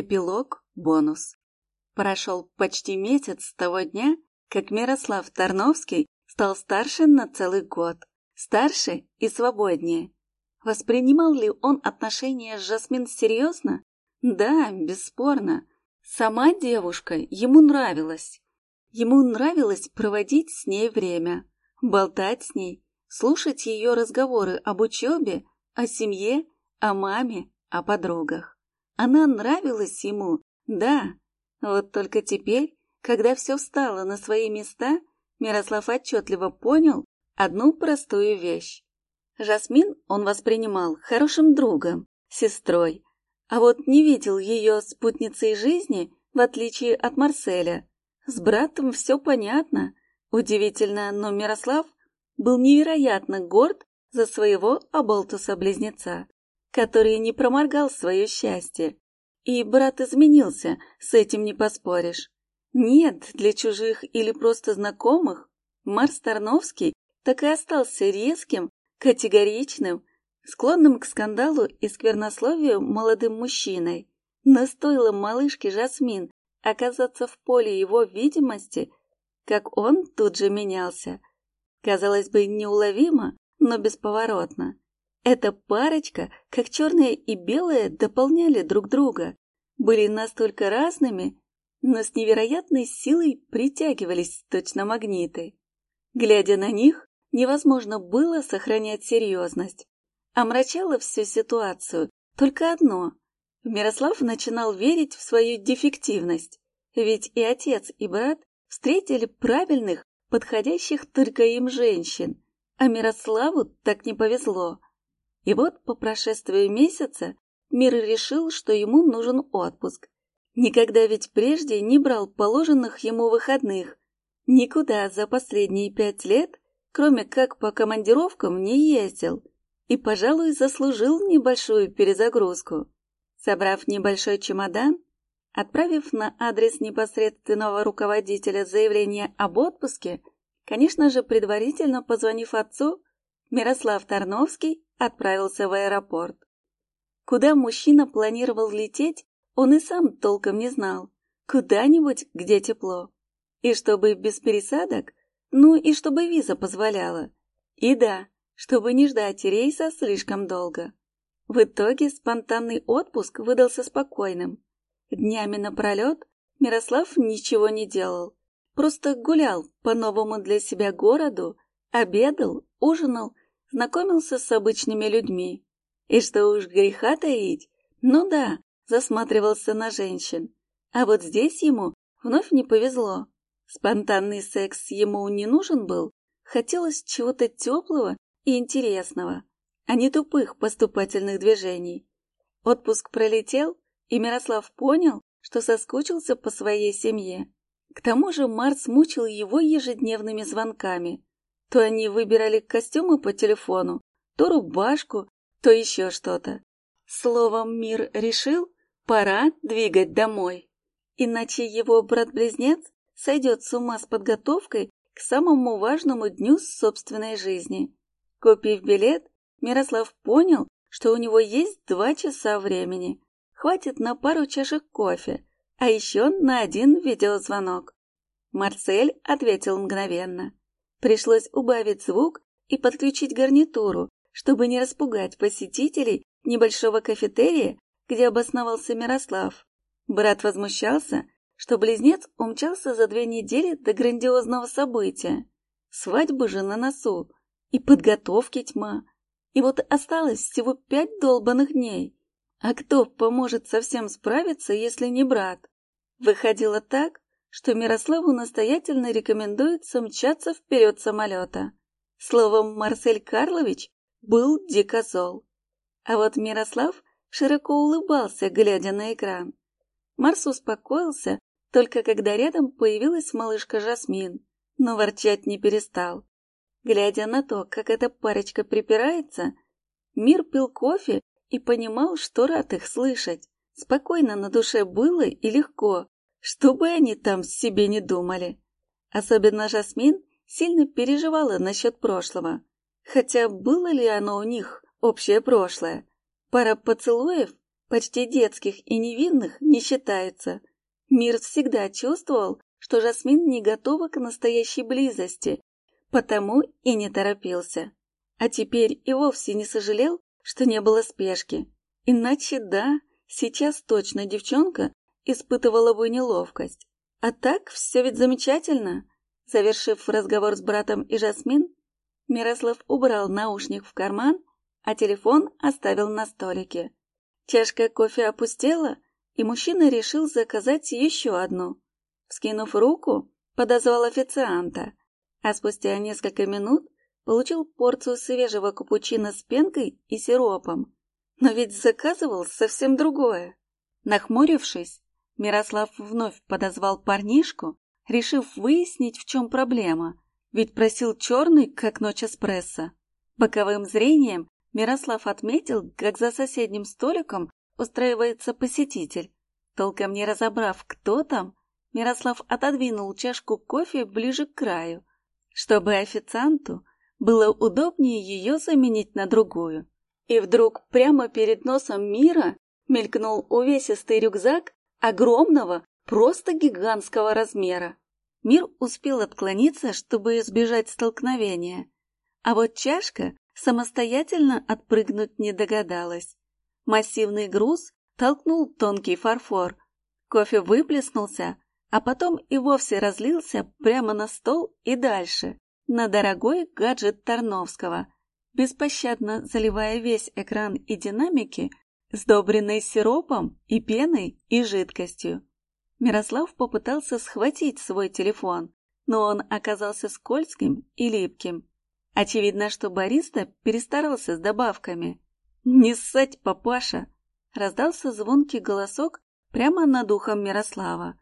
Эпилог, бонус. Прошел почти месяц с того дня, как Мирослав Тарновский стал старше на целый год. Старше и свободнее. Воспринимал ли он отношения с Жасмин серьезно? Да, бесспорно. Сама девушка ему нравилась. Ему нравилось проводить с ней время, болтать с ней, слушать ее разговоры об учебе, о семье, о маме, о подругах. Она нравилась ему, да. Вот только теперь, когда все встало на свои места, Мирослав отчетливо понял одну простую вещь. Жасмин он воспринимал хорошим другом, сестрой, а вот не видел ее спутницей жизни, в отличие от Марселя. С братом все понятно. Удивительно, но Мирослав был невероятно горд за своего оболтуса-близнеца, который не проморгал свое счастье. И брат изменился, с этим не поспоришь. Нет, для чужих или просто знакомых Марс Тарновский так и остался резким, категоричным, склонным к скандалу и сквернословию молодым мужчиной. Но стоило малышке Жасмин оказаться в поле его видимости, как он тут же менялся. Казалось бы, неуловимо, но бесповоротно. Эта парочка, как черное и белое, дополняли друг друга, были настолько разными, но с невероятной силой притягивались точно магниты. Глядя на них, невозможно было сохранять серьезность. Омрачало всю ситуацию только одно. Мирослав начинал верить в свою дефективность, ведь и отец, и брат встретили правильных, подходящих только им женщин, а Мирославу так не повезло. И вот по прошествии месяца Мир решил, что ему нужен отпуск. Никогда ведь прежде не брал положенных ему выходных. Никуда за последние пять лет, кроме как по командировкам, не ездил. И, пожалуй, заслужил небольшую перезагрузку. Собрав небольшой чемодан, отправив на адрес непосредственного руководителя заявление об отпуске, Конечно же, предварительно позвонив отцу, Мирослав Тарновский отправился в аэропорт. Куда мужчина планировал лететь, он и сам толком не знал. Куда-нибудь, где тепло. И чтобы без пересадок, ну и чтобы виза позволяла. И да, чтобы не ждать рейса слишком долго. В итоге спонтанный отпуск выдался спокойным. Днями напролет Мирослав ничего не делал. Просто гулял по новому для себя городу, обедал, ужинал, знакомился с обычными людьми. И что уж греха таить, ну да, засматривался на женщин. А вот здесь ему вновь не повезло. Спонтанный секс ему не нужен был, хотелось чего-то теплого и интересного, а не тупых поступательных движений. Отпуск пролетел, и Мирослав понял, что соскучился по своей семье. К тому же Марс мучил его ежедневными звонками. То они выбирали костюмы по телефону, то рубашку, то еще что-то. Словом, мир решил, пора двигать домой. Иначе его брат-близнец сойдет с ума с подготовкой к самому важному дню собственной жизни. Купив билет, Мирослав понял, что у него есть два часа времени. Хватит на пару чашек кофе, а еще на один видеозвонок. Марсель ответил мгновенно. Пришлось убавить звук и подключить гарнитуру, чтобы не распугать посетителей небольшого кафетерия, где обосновался Мирослав. Брат возмущался, что близнец умчался за две недели до грандиозного события. Свадьбы же на носу, и подготовки тьма. И вот осталось всего пять долбанных дней. А кто поможет совсем справиться, если не брат? Выходило так, что Мирославу настоятельно рекомендуется мчаться вперед самолета. Словом, Марсель Карлович был дико зол. А вот Мирослав широко улыбался, глядя на экран. Марс успокоился, только когда рядом появилась малышка Жасмин, но ворчать не перестал. Глядя на то, как эта парочка припирается, Мир пил кофе и понимал, что рад их слышать. Спокойно на душе было и легко, что бы они там себе не думали. Особенно Жасмин сильно переживала насчет прошлого. Хотя было ли оно у них, общее прошлое? Пара поцелуев? почти детских и невинных, не считается. Мир всегда чувствовал, что Жасмин не готова к настоящей близости, потому и не торопился. А теперь и вовсе не сожалел, что не было спешки. Иначе да, сейчас точно девчонка испытывала бы неловкость. А так все ведь замечательно. Завершив разговор с братом и Жасмин, Мирослав убрал наушник в карман, а телефон оставил на столике. Чашка кофе опустела, и мужчина решил заказать еще одну. Вскинув руку, подозвал официанта, а спустя несколько минут получил порцию свежего капучино с пенкой и сиропом. Но ведь заказывал совсем другое. Нахмурившись, Мирослав вновь подозвал парнишку, решив выяснить, в чем проблема, ведь просил черный, как ночь эспрессо. Боковым зрением Мирослав отметил, как за соседним столиком устраивается посетитель. Толком не разобрав, кто там, Мирослав отодвинул чашку кофе ближе к краю, чтобы официанту было удобнее ее заменить на другую. И вдруг прямо перед носом мира мелькнул увесистый рюкзак огромного, просто гигантского размера. Мир успел отклониться, чтобы избежать столкновения, а вот чашка самостоятельно отпрыгнуть не догадалась. Массивный груз толкнул тонкий фарфор. Кофе выплеснулся, а потом и вовсе разлился прямо на стол и дальше, на дорогой гаджет Тарновского, беспощадно заливая весь экран и динамики, сдобренной сиропом и пеной и жидкостью. Мирослав попытался схватить свой телефон, но он оказался скользким и липким. Очевидно, что бариста перестарался с добавками. «Не ссать, папаша!» — раздался звонкий голосок прямо над ухом Мирослава,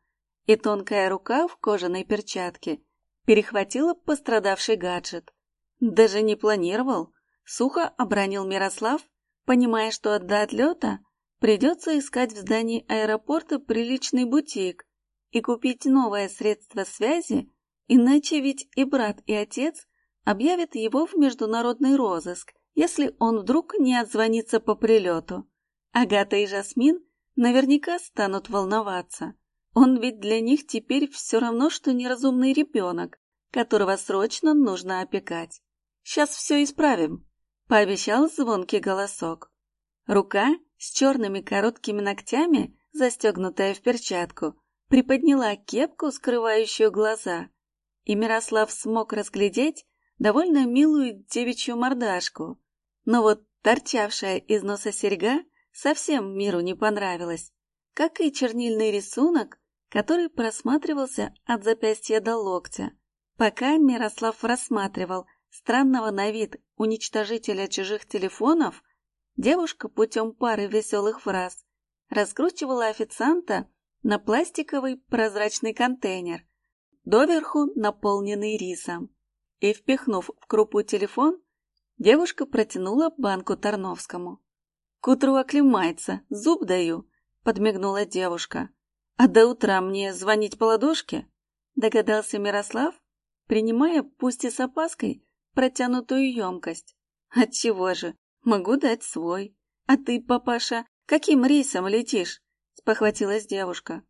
и тонкая рука в кожаной перчатке перехватила пострадавший гаджет. Даже не планировал, сухо обронил Мирослав, понимая, что до отлета придется искать в здании аэропорта приличный бутик и купить новое средство связи, иначе ведь и брат, и отец объявят его в международный розыск, если он вдруг не отзвонится по прилету. Агата и Жасмин наверняка станут волноваться. Он ведь для них теперь все равно, что неразумный ребенок, которого срочно нужно опекать. Сейчас все исправим, — пообещал звонкий голосок. Рука с черными короткими ногтями, застегнутая в перчатку, приподняла кепку, скрывающую глаза, и Мирослав смог разглядеть довольно милую девичью мордашку. Но вот торчавшая из носа серьга совсем миру не понравилась, как и чернильный рисунок, который просматривался от запястья до локтя. Пока Мирослав рассматривал странного на вид уничтожителя чужих телефонов, девушка путем пары веселых фраз раскручивала официанта на пластиковый прозрачный контейнер, доверху наполненный рисом и, впихнув в крупу телефон, девушка протянула банку Тарновскому. «К утру оклемается, зуб даю», — подмигнула девушка. «А до утра мне звонить по ладошке?» — догадался Мирослав, принимая, пусть и с опаской, протянутую емкость. «Отчего же? Могу дать свой. А ты, папаша, каким рейсом летишь?» — спохватилась девушка.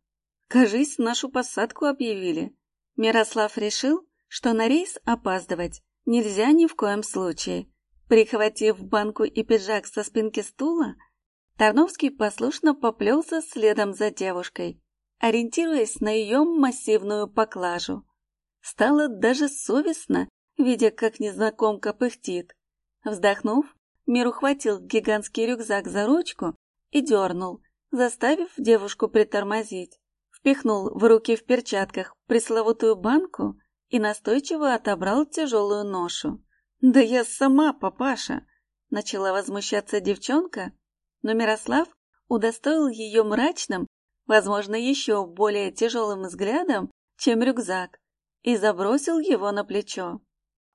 «Кажись, нашу посадку объявили». Мирослав решил, что на рейс опаздывать нельзя ни в коем случае. Прихватив банку и пиджак со спинки стула, Тарновский послушно поплелся следом за девушкой, ориентируясь на ее массивную поклажу. Стало даже совестно, видя, как незнакомка пыхтит. Вздохнув, Мир ухватил гигантский рюкзак за ручку и дернул, заставив девушку притормозить. Впихнул в руки в перчатках пресловутую банку и настойчиво отобрал тяжелую ношу. «Да я сама, папаша!» — начала возмущаться девчонка, но Мирослав удостоил ее мрачным, возможно, еще более тяжелым взглядом, чем рюкзак, и забросил его на плечо.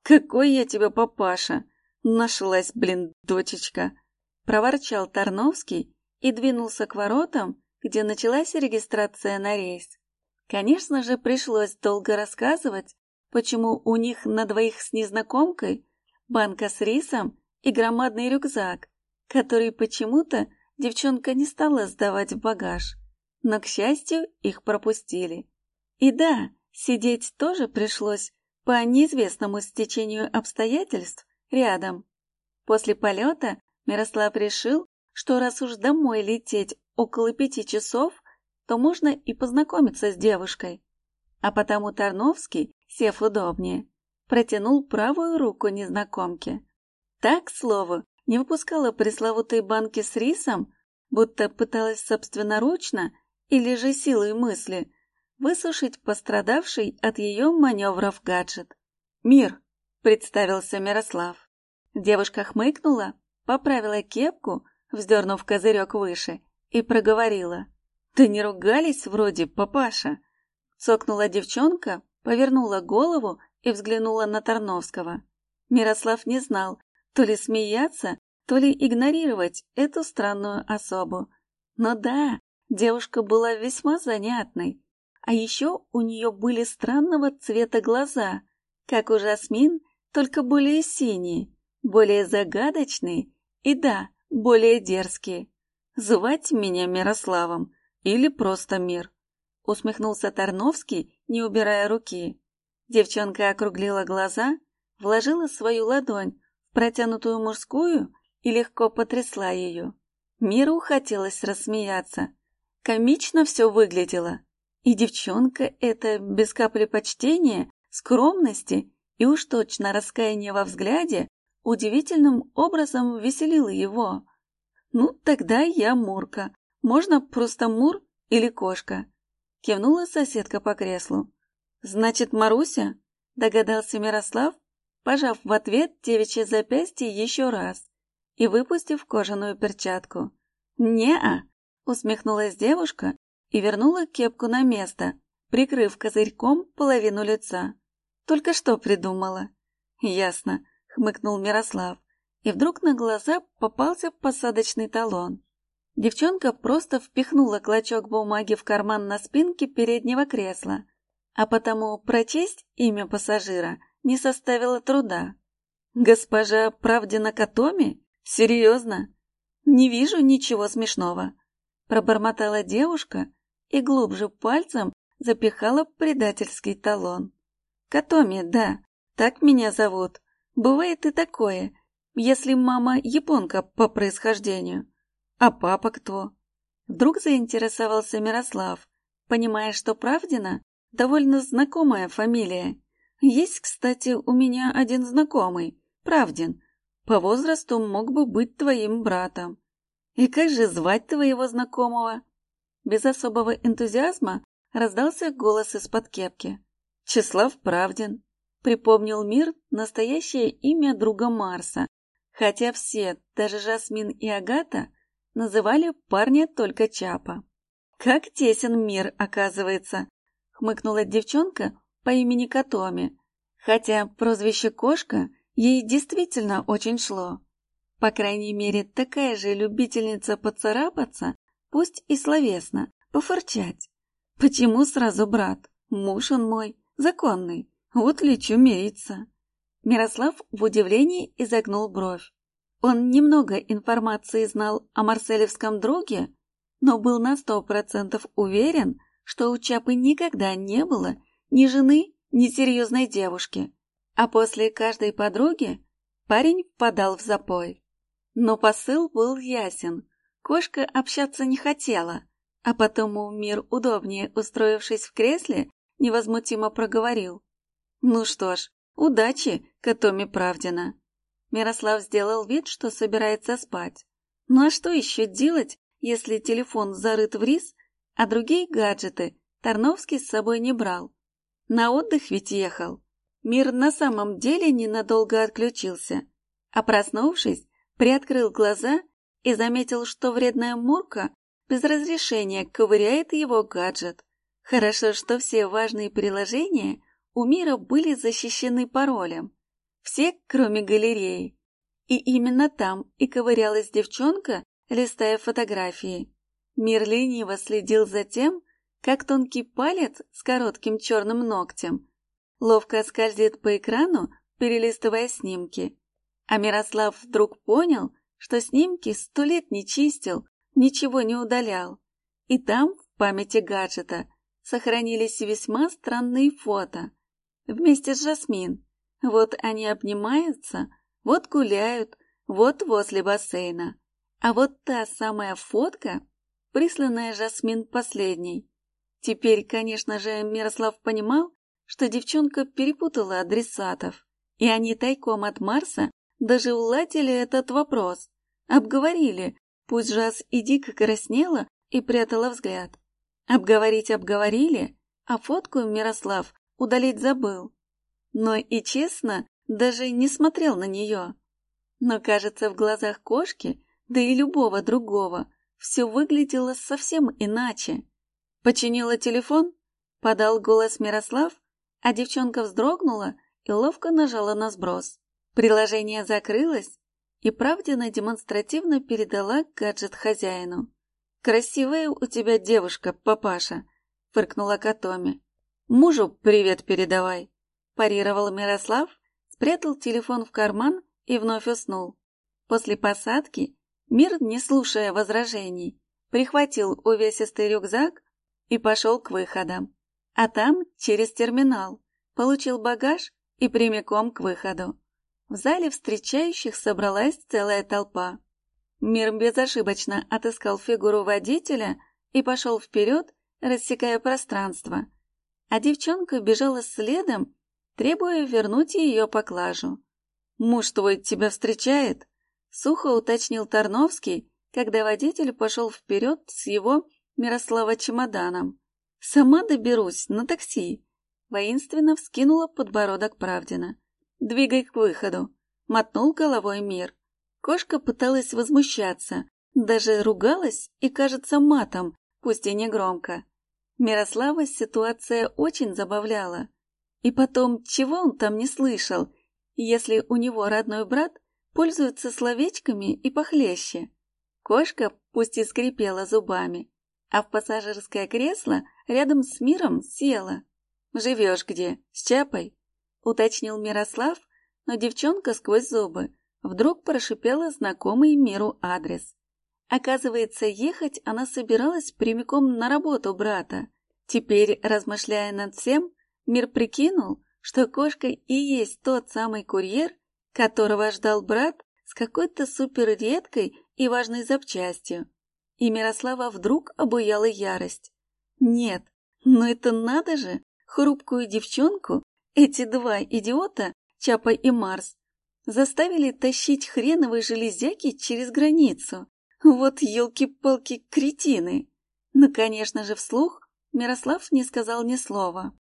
«Какой я тебе папаша!» «Нашлась, блин, дочечка!» — проворчал Тарновский и двинулся к воротам, где началась регистрация на рейс. Конечно же, пришлось долго рассказывать, почему у них на двоих с незнакомкой банка с рисом и громадный рюкзак, который почему-то девчонка не стала сдавать в багаж, но, к счастью, их пропустили. И да, сидеть тоже пришлось по неизвестному стечению обстоятельств рядом. После полета Мирослав решил, что раз уж домой лететь около пяти часов, то можно и познакомиться с девушкой. А потому Тарновский, сев удобнее, протянул правую руку незнакомке. Так, к слову, не выпускала пресловутые банки с рисом, будто пыталась собственноручно или же силой мысли высушить пострадавший от ее маневров гаджет. «Мир», — представился Мирослав. Девушка хмыкнула, поправила кепку, вздернув козырек выше, и проговорила. «Да не ругались вроде, папаша!» Цокнула девчонка, повернула голову и взглянула на Тарновского. Мирослав не знал, то ли смеяться, то ли игнорировать эту странную особу. Но да, девушка была весьма занятной. А еще у нее были странного цвета глаза, как у Жасмин, только более синие, более загадочные и, да, более дерзкие. Звать меня Мирославом или просто Мир. Усмехнулся Тарновский, не убирая руки. Девчонка округлила глаза, вложила свою ладонь в протянутую мужскую и легко потрясла ее. Миру хотелось рассмеяться. Комично все выглядело. И девчонка эта без капли почтения, скромности и уж точно раскаяния во взгляде удивительным образом веселила его. Ну, тогда я Мурка. Можно просто Мур или кошка. Кивнула соседка по креслу. Значит, Маруся? Догадался Мирослав, пожав в ответ девичье запястье еще раз и выпустив кожаную перчатку. «Не-а!» — усмехнулась девушка и вернула кепку на место, прикрыв козырьком половину лица. «Только что придумала?» «Ясно», — хмыкнул Мирослав, и вдруг на глаза попался посадочный талон. Девчонка просто впихнула клочок бумаги в карман на спинке переднего кресла, а потому прочесть имя пассажира не составило труда. «Госпожа Правдина Катоми? Серьезно? Не вижу ничего смешного», — пробормотала девушка и глубже пальцем запихала предательский талон. «Катоми, да, так меня зовут. Бывает и такое, если мама японка по происхождению». А папа кто? Вдруг заинтересовался Мирослав, понимая, что Правдина довольно знакомая фамилия. Есть, кстати, у меня один знакомый, Правдин. По возрасту мог бы быть твоим братом. И как же звать твоего знакомого? Без особого энтузиазма раздался голос из-под кепки. Числав Правдин. Припомнил мир настоящее имя друга Марса, хотя все, даже Жасмин и Агата, называли парня только Чапа. «Как тесен мир, оказывается!» — хмыкнула девчонка по имени Катоми, хотя прозвище «Кошка» ей действительно очень шло. По крайней мере, такая же любительница поцарапаться, пусть и словесно, пофорчать. Почему сразу брат? Муж он мой, законный, вот лечу мериться. Мирослав в удивлении изогнул бровь. Он немного информации знал о марселевском друге, но был на сто процентов уверен, что у Чапы никогда не было ни жены, ни серьезной девушки. А после каждой подруги парень впадал в запой. Но посыл был ясен. Кошка общаться не хотела, а потому мир, удобнее устроившись в кресле, невозмутимо проговорил. «Ну что ж, удачи, Катоми Правдина!» Мирослав сделал вид, что собирается спать. Ну а что еще делать, если телефон зарыт в рис, а другие гаджеты Тарновский с собой не брал? На отдых ведь ехал. Мир на самом деле ненадолго отключился, а проснувшись, приоткрыл глаза и заметил, что вредная Мурка без разрешения ковыряет его гаджет. Хорошо, что все важные приложения у мира были защищены паролем. Все, кроме галереи. И именно там и ковырялась девчонка, листая фотографии. Мир лениво следил за тем, как тонкий палец с коротким черным ногтем ловко скользит по экрану, перелистывая снимки. А Мирослав вдруг понял, что снимки сто лет не чистил, ничего не удалял. И там, в памяти гаджета, сохранились весьма странные фото. Вместе с Жасмин. Вот они обнимаются, вот гуляют, вот возле бассейна. А вот та самая фотка, присланная Жасмин последней. Теперь, конечно же, Мирослав понимал, что девчонка перепутала адресатов, и они тайком от Марса даже уладили этот вопрос. Обговорили, пусть Жас и дико краснела и прятала взгляд. Обговорить обговорили, а фотку Мирослав удалить забыл. Но и честно, даже не смотрел на нее. Но, кажется, в глазах кошки, да и любого другого, все выглядело совсем иначе. Починила телефон, подал голос Мирослав, а девчонка вздрогнула и ловко нажала на сброс. Приложение закрылось, и Правдина демонстративно передала гаджет хозяину. «Красивая у тебя девушка, папаша», — фыркнула Катоми. «Мужу привет передавай», — парировал Мирослав, спрятал телефон в карман и вновь уснул. После посадки Мир, не слушая возражений, прихватил увесистый рюкзак и пошел к выходам. А там, через терминал, получил багаж и прямиком к выходу. В зале встречающих собралась целая толпа. Мир безошибочно отыскал фигуру водителя и пошел вперед, рассекая пространство. А девчонка бежала следом, требуя вернуть ее поклажу. «Муж твой тебя встречает?» — сухо уточнил Тарновский, когда водитель пошел вперед с его Мирослава чемоданом. «Сама доберусь на такси», — воинственно вскинула подбородок Правдина. «Двигай к выходу», — мотнул головой мир. Кошка пыталась возмущаться, даже ругалась и, кажется, матом, пусть и не громко. Мирослава ситуация очень забавляла. И потом, чего он там не слышал, если у него родной брат пользуется словечками и похлеще? Кошка пусть и скрипела зубами, а в пассажирское кресло рядом с миром села. «Живешь где? С Чапой?» — уточнил Мирослав, но девчонка сквозь зубы Вдруг прошипела знакомый миру адрес. Оказывается, ехать она собиралась прямиком на работу брата. Теперь, размышляя над всем, мир прикинул, что кошка и есть тот самый курьер, которого ждал брат с какой-то суперредкой и важной запчастью. И Мирослава вдруг обуяла ярость. Нет, но это надо же, хрупкую девчонку, эти два идиота, Чапа и Марс, Заставили тащить хреновые железяки через границу. Вот елки-палки кретины. Ну, конечно же, вслух Мирослав не сказал ни слова.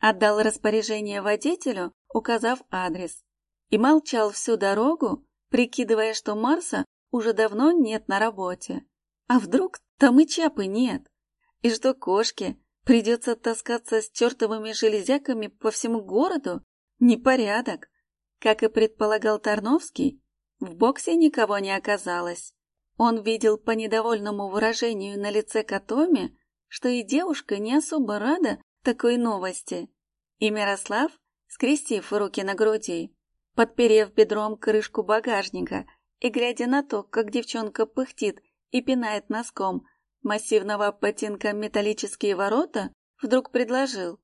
Отдал распоряжение водителю, указав адрес. И молчал всю дорогу, прикидывая, что Марса уже давно нет на работе. А вдруг там и чапы нет? И что кошке придется таскаться с чертовыми железяками по всему городу? Непорядок. Как и предполагал Тарновский, в боксе никого не оказалось. Он видел по недовольному выражению на лице Катоми, что и девушка не особо рада такой новости. И Мирослав, скрестив руки на груди, подперев бедром крышку багажника и глядя на то, как девчонка пыхтит и пинает носком массивного ботинка металлические ворота, вдруг предложил.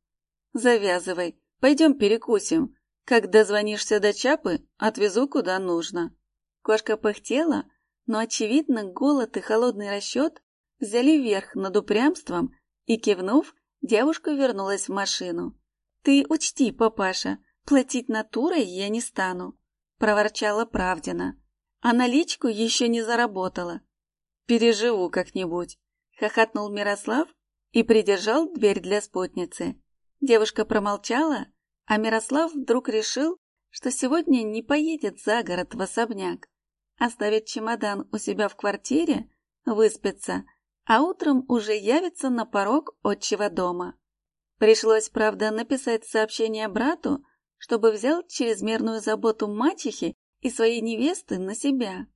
«Завязывай, пойдем перекусим, как дозвонишься до Чапы, отвезу куда нужно. Кошка пыхтела, но, очевидно, голод и холодный расчет взяли верх над упрямством, и, кивнув, девушка вернулась в машину. «Ты учти, папаша, платить натурой я не стану», — проворчала Правдина. «А наличку еще не заработала». «Переживу как-нибудь», — хохотнул Мирослав и придержал дверь для спутницы. Девушка промолчала, а Мирослав вдруг решил, что сегодня не поедет за город в особняк, оставит чемодан у себя в квартире, выспится, а утром уже явится на порог отчего дома. Пришлось, правда, написать сообщение брату, чтобы взял чрезмерную заботу мачехи и своей невесты на себя.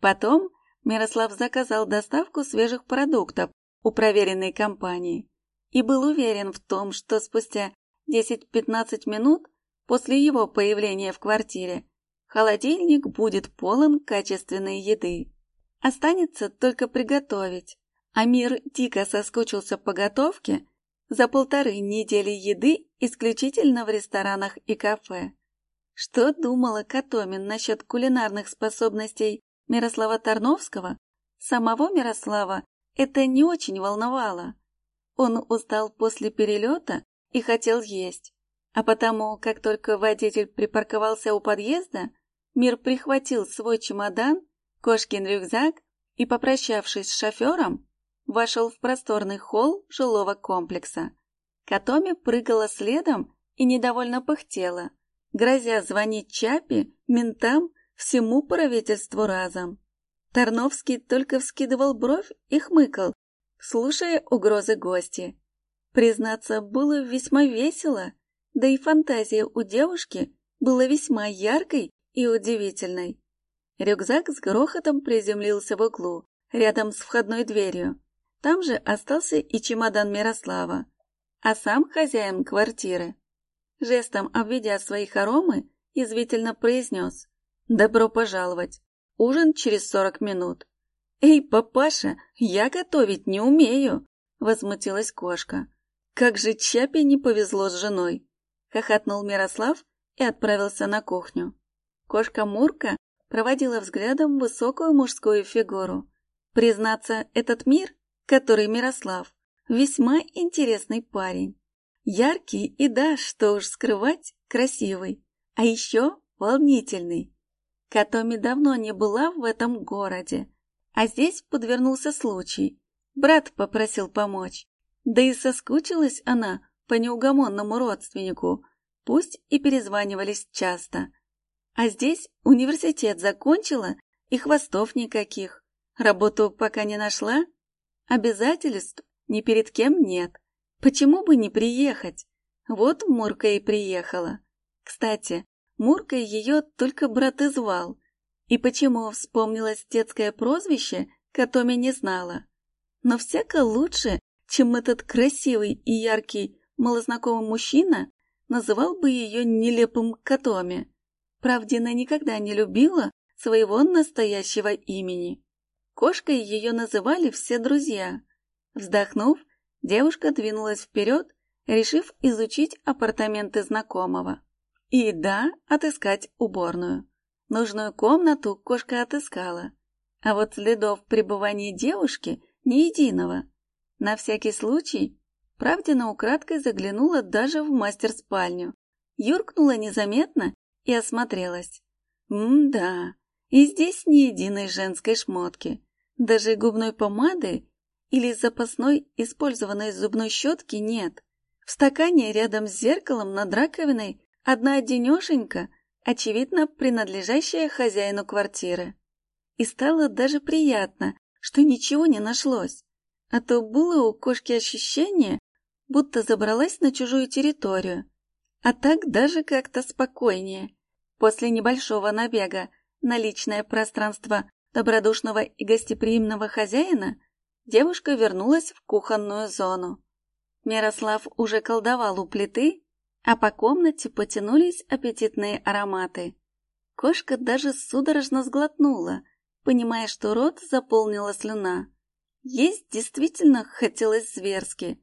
Потом Мирослав заказал доставку свежих продуктов у проверенной компании и был уверен в том, что спустя 10-15 минут после его появления в квартире холодильник будет полон качественной еды. Останется только приготовить. А мир дико соскучился по готовке за полторы недели еды исключительно в ресторанах и кафе. Что думала Катомин насчет кулинарных способностей Мирослава Тарновского, самого Мирослава это не очень волновало. Он устал после перелета и хотел есть. А потому, как только водитель припарковался у подъезда, Мир прихватил свой чемодан, кошкин рюкзак и, попрощавшись с шофером, вошел в просторный холл жилого комплекса. Катоми прыгала следом и недовольно пыхтела, грозя звонить Чапи, ментам, всему правительству разом. Тарновский только вскидывал бровь и хмыкал, слушая угрозы гости. Признаться, было весьма весело, да и фантазия у девушки была весьма яркой и удивительной. Рюкзак с грохотом приземлился в углу, рядом с входной дверью. Там же остался и чемодан Мирослава, а сам хозяин квартиры. Жестом обведя свои хоромы, язвительно произнес «Добро пожаловать! Ужин через сорок минут!» «Эй, папаша, я готовить не умею!» — возмутилась кошка. «Как же Чапе не повезло с женой!» — хохотнул Мирослав и отправился на кухню. Кошка Мурка проводила взглядом высокую мужскую фигуру. Признаться, этот мир, который Мирослав, весьма интересный парень. Яркий и, да, что уж скрывать, красивый. А еще волнительный. Катоми давно не была в этом городе. А здесь подвернулся случай. Брат попросил помочь. Да и соскучилась она по неугомонному родственнику, пусть и перезванивались часто. А здесь университет закончила, и хвостов никаких. Работу пока не нашла? Обязательств ни перед кем нет. Почему бы не приехать? Вот Мурка и приехала. Кстати, Муркой ее только брат и звал. И почему вспомнилось детское прозвище, Катоми не знала. Но всяко лучше, чем этот красивый и яркий малознакомый мужчина называл бы ее нелепым Катоми. Правдина никогда не любила своего настоящего имени. Кошкой ее называли все друзья. Вздохнув, девушка двинулась вперед, решив изучить апартаменты знакомого. И да, отыскать уборную. Нужную комнату кошка отыскала. А вот следов пребывания девушки ни единого. На всякий случай Правдина украдкой заглянула даже в мастер-спальню. Юркнула незаметно и осмотрелась. М-да, и здесь ни единой женской шмотки, даже губной помады или запасной использованной зубной щетки нет. В стакане рядом с зеркалом над раковиной одна одинешенька, очевидно принадлежащая хозяину квартиры. И стало даже приятно, что ничего не нашлось, а то было у кошки ощущение, будто забралась на чужую территорию, а так даже как-то спокойнее. После небольшого набега на личное пространство добродушного и гостеприимного хозяина девушка вернулась в кухонную зону. Мирослав уже колдовал у плиты, а по комнате потянулись аппетитные ароматы. Кошка даже судорожно сглотнула, понимая, что рот заполнила слюна. Есть действительно хотелось зверски,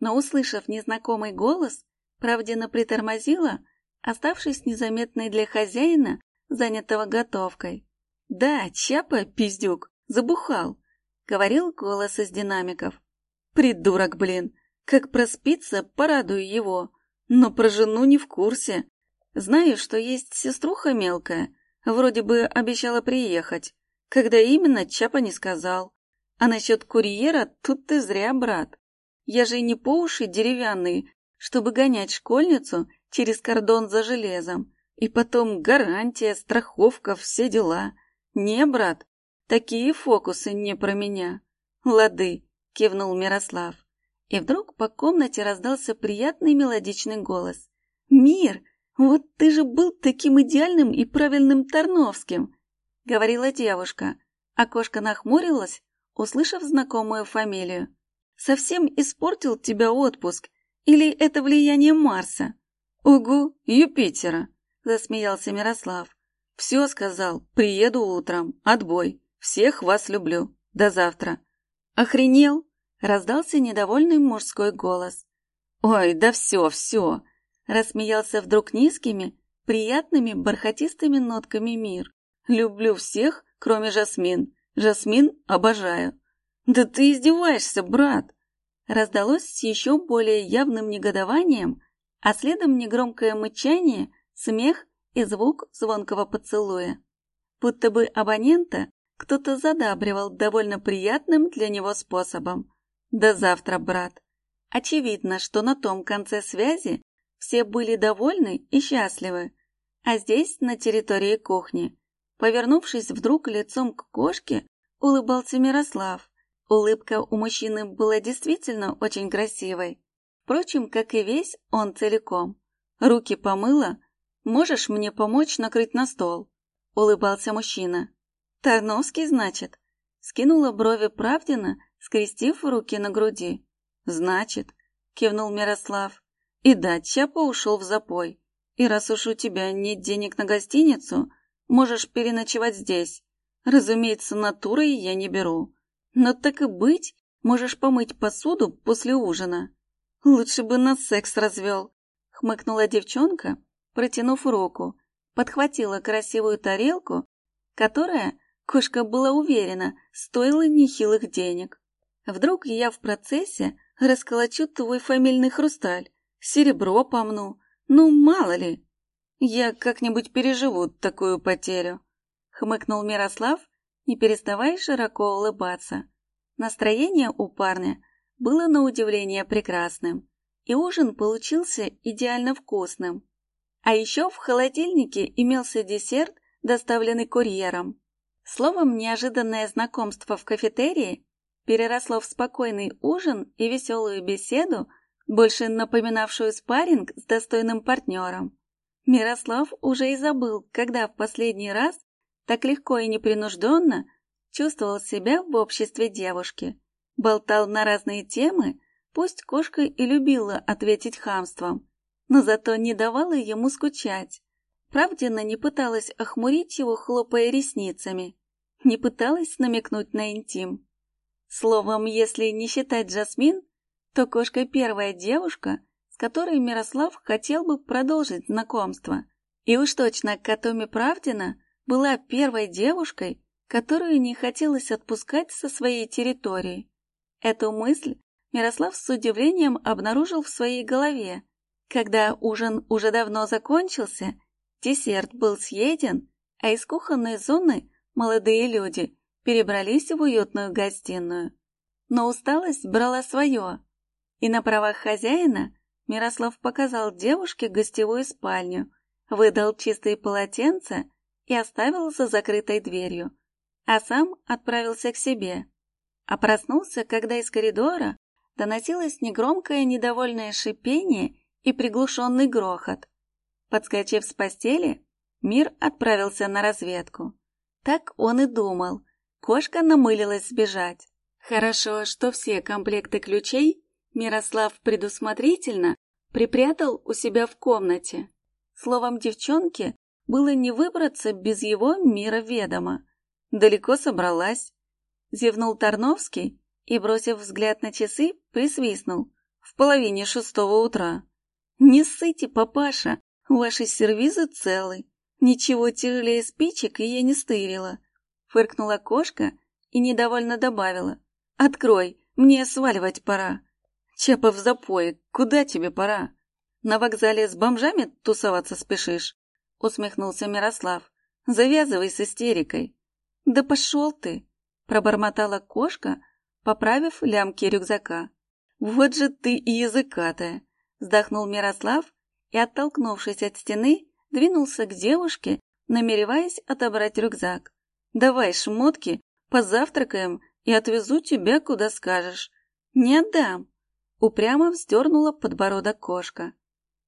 но, услышав незнакомый голос, Правдина притормозила, оставшись незаметной для хозяина, занятого готовкой. «Да, Чапа, пиздюк, забухал», — говорил голос из динамиков. «Придурок, блин! Как проспится, порадую его. Но про жену не в курсе. Знаю, что есть сеструха мелкая, вроде бы обещала приехать. Когда именно, Чапа не сказал. А насчет курьера тут ты зря, брат. Я же не по уши деревянный, чтобы гонять школьницу через кордон за железом. И потом гарантия, страховка, все дела. Не, брат, такие фокусы не про меня. Лады, кивнул Мирослав. И вдруг по комнате раздался приятный мелодичный голос. «Мир, вот ты же был таким идеальным и правильным Тарновским!» — говорила девушка. Кошка нахмурилась, услышав знакомую фамилию. «Совсем испортил тебя отпуск или это влияние Марса? Угу, Юпитера, засмеялся Мирослав. Все сказал, приеду утром, отбой. Всех вас люблю. До завтра. Охренел? Раздался недовольный мужской голос. Ой, да все, все. Рассмеялся вдруг низкими, приятными бархатистыми нотками мир. Люблю всех, кроме Жасмин. Жасмин обожаю. Да ты издеваешься, брат. Раздалось с еще более явным негодованием, а следом негромкое мычание, смех и звук звонкого поцелуя. Будто бы абонента кто-то задабривал довольно приятным для него способом. До завтра, брат. Очевидно, что на том конце связи все были довольны и счастливы. А здесь, на территории кухни, повернувшись вдруг лицом к кошке, улыбался Мирослав. Улыбка у мужчины была действительно очень красивой. Впрочем, как и весь он целиком. Руки помыла. Можешь мне помочь накрыть на стол? Улыбался мужчина. Тарновский, значит? Скинула брови Правдина, скрестив руки на груди. Значит, кивнул Мирослав. И да, Чапа ушел в запой. И раз уж у тебя нет денег на гостиницу, можешь переночевать здесь. Разумеется, натурой я не беру. Но так и быть, можешь помыть посуду после ужина. Лучше бы на секс развел, хмыкнула девчонка, протянув руку, подхватила красивую тарелку, которая, кошка была уверена, стоила нехилых денег. Вдруг я в процессе расколочу твой фамильный хрусталь, серебро помну, ну мало ли. Я как-нибудь переживу такую потерю, хмыкнул Мирослав не переставая широко улыбаться. Настроение у парня было на удивление прекрасным, и ужин получился идеально вкусным. А еще в холодильнике имелся десерт, доставленный курьером. Словом, неожиданное знакомство в кафетерии переросло в спокойный ужин и веселую беседу, больше напоминавшую спарринг с достойным партнером. Мирослав уже и забыл, когда в последний раз так легко и непринужденно чувствовал себя в обществе девушки. Болтал на разные темы, пусть кошка и любила ответить хамством, но зато не давала ему скучать. Правдина не пыталась охмурить его, хлопая ресницами, не пыталась намекнуть на интим. Словом, если не считать Джасмин, то кошка первая девушка, с которой Мирослав хотел бы продолжить знакомство. И уж точно Катоми Правдина была первой девушкой, которую не хотелось отпускать со своей территории. Эту мысль Мирослав с удивлением обнаружил в своей голове. Когда ужин уже давно закончился, десерт был съеден, а из кухонной зоны молодые люди перебрались в уютную гостиную. Но усталость брала свое, и на правах хозяина Мирослав показал девушке гостевую спальню, выдал чистые полотенца и оставил за закрытой дверью, а сам отправился к себе. А проснулся, когда из коридора доносилось негромкое недовольное шипение и приглушенный грохот. Подскочив с постели, Мир отправился на разведку. Так он и думал. Кошка намылилась сбежать. Хорошо, что все комплекты ключей Мирослав предусмотрительно припрятал у себя в комнате. Словом, девчонке было не выбраться без его мира ведома. Далеко собралась. Зевнул Тарновский и, бросив взгляд на часы, присвистнул. В половине шестого утра. Не ссыте, папаша, ваши сервизы целы. Ничего тяжелее спичек я не стырила. Фыркнула кошка и недовольно добавила. Открой, мне сваливать пора. Чапа в запое, куда тебе пора? На вокзале с бомжами тусоваться спешишь? — усмехнулся Мирослав. «Завязывай с истерикой». «Да пошел ты!» — пробормотала кошка, поправив лямки рюкзака. «Вот же ты и языкатая!» — вздохнул Мирослав и, оттолкнувшись от стены, двинулся к девушке, намереваясь отобрать рюкзак. «Давай шмотки, позавтракаем и отвезу тебя, куда скажешь». «Не отдам!» — упрямо вздернула подбородок кошка.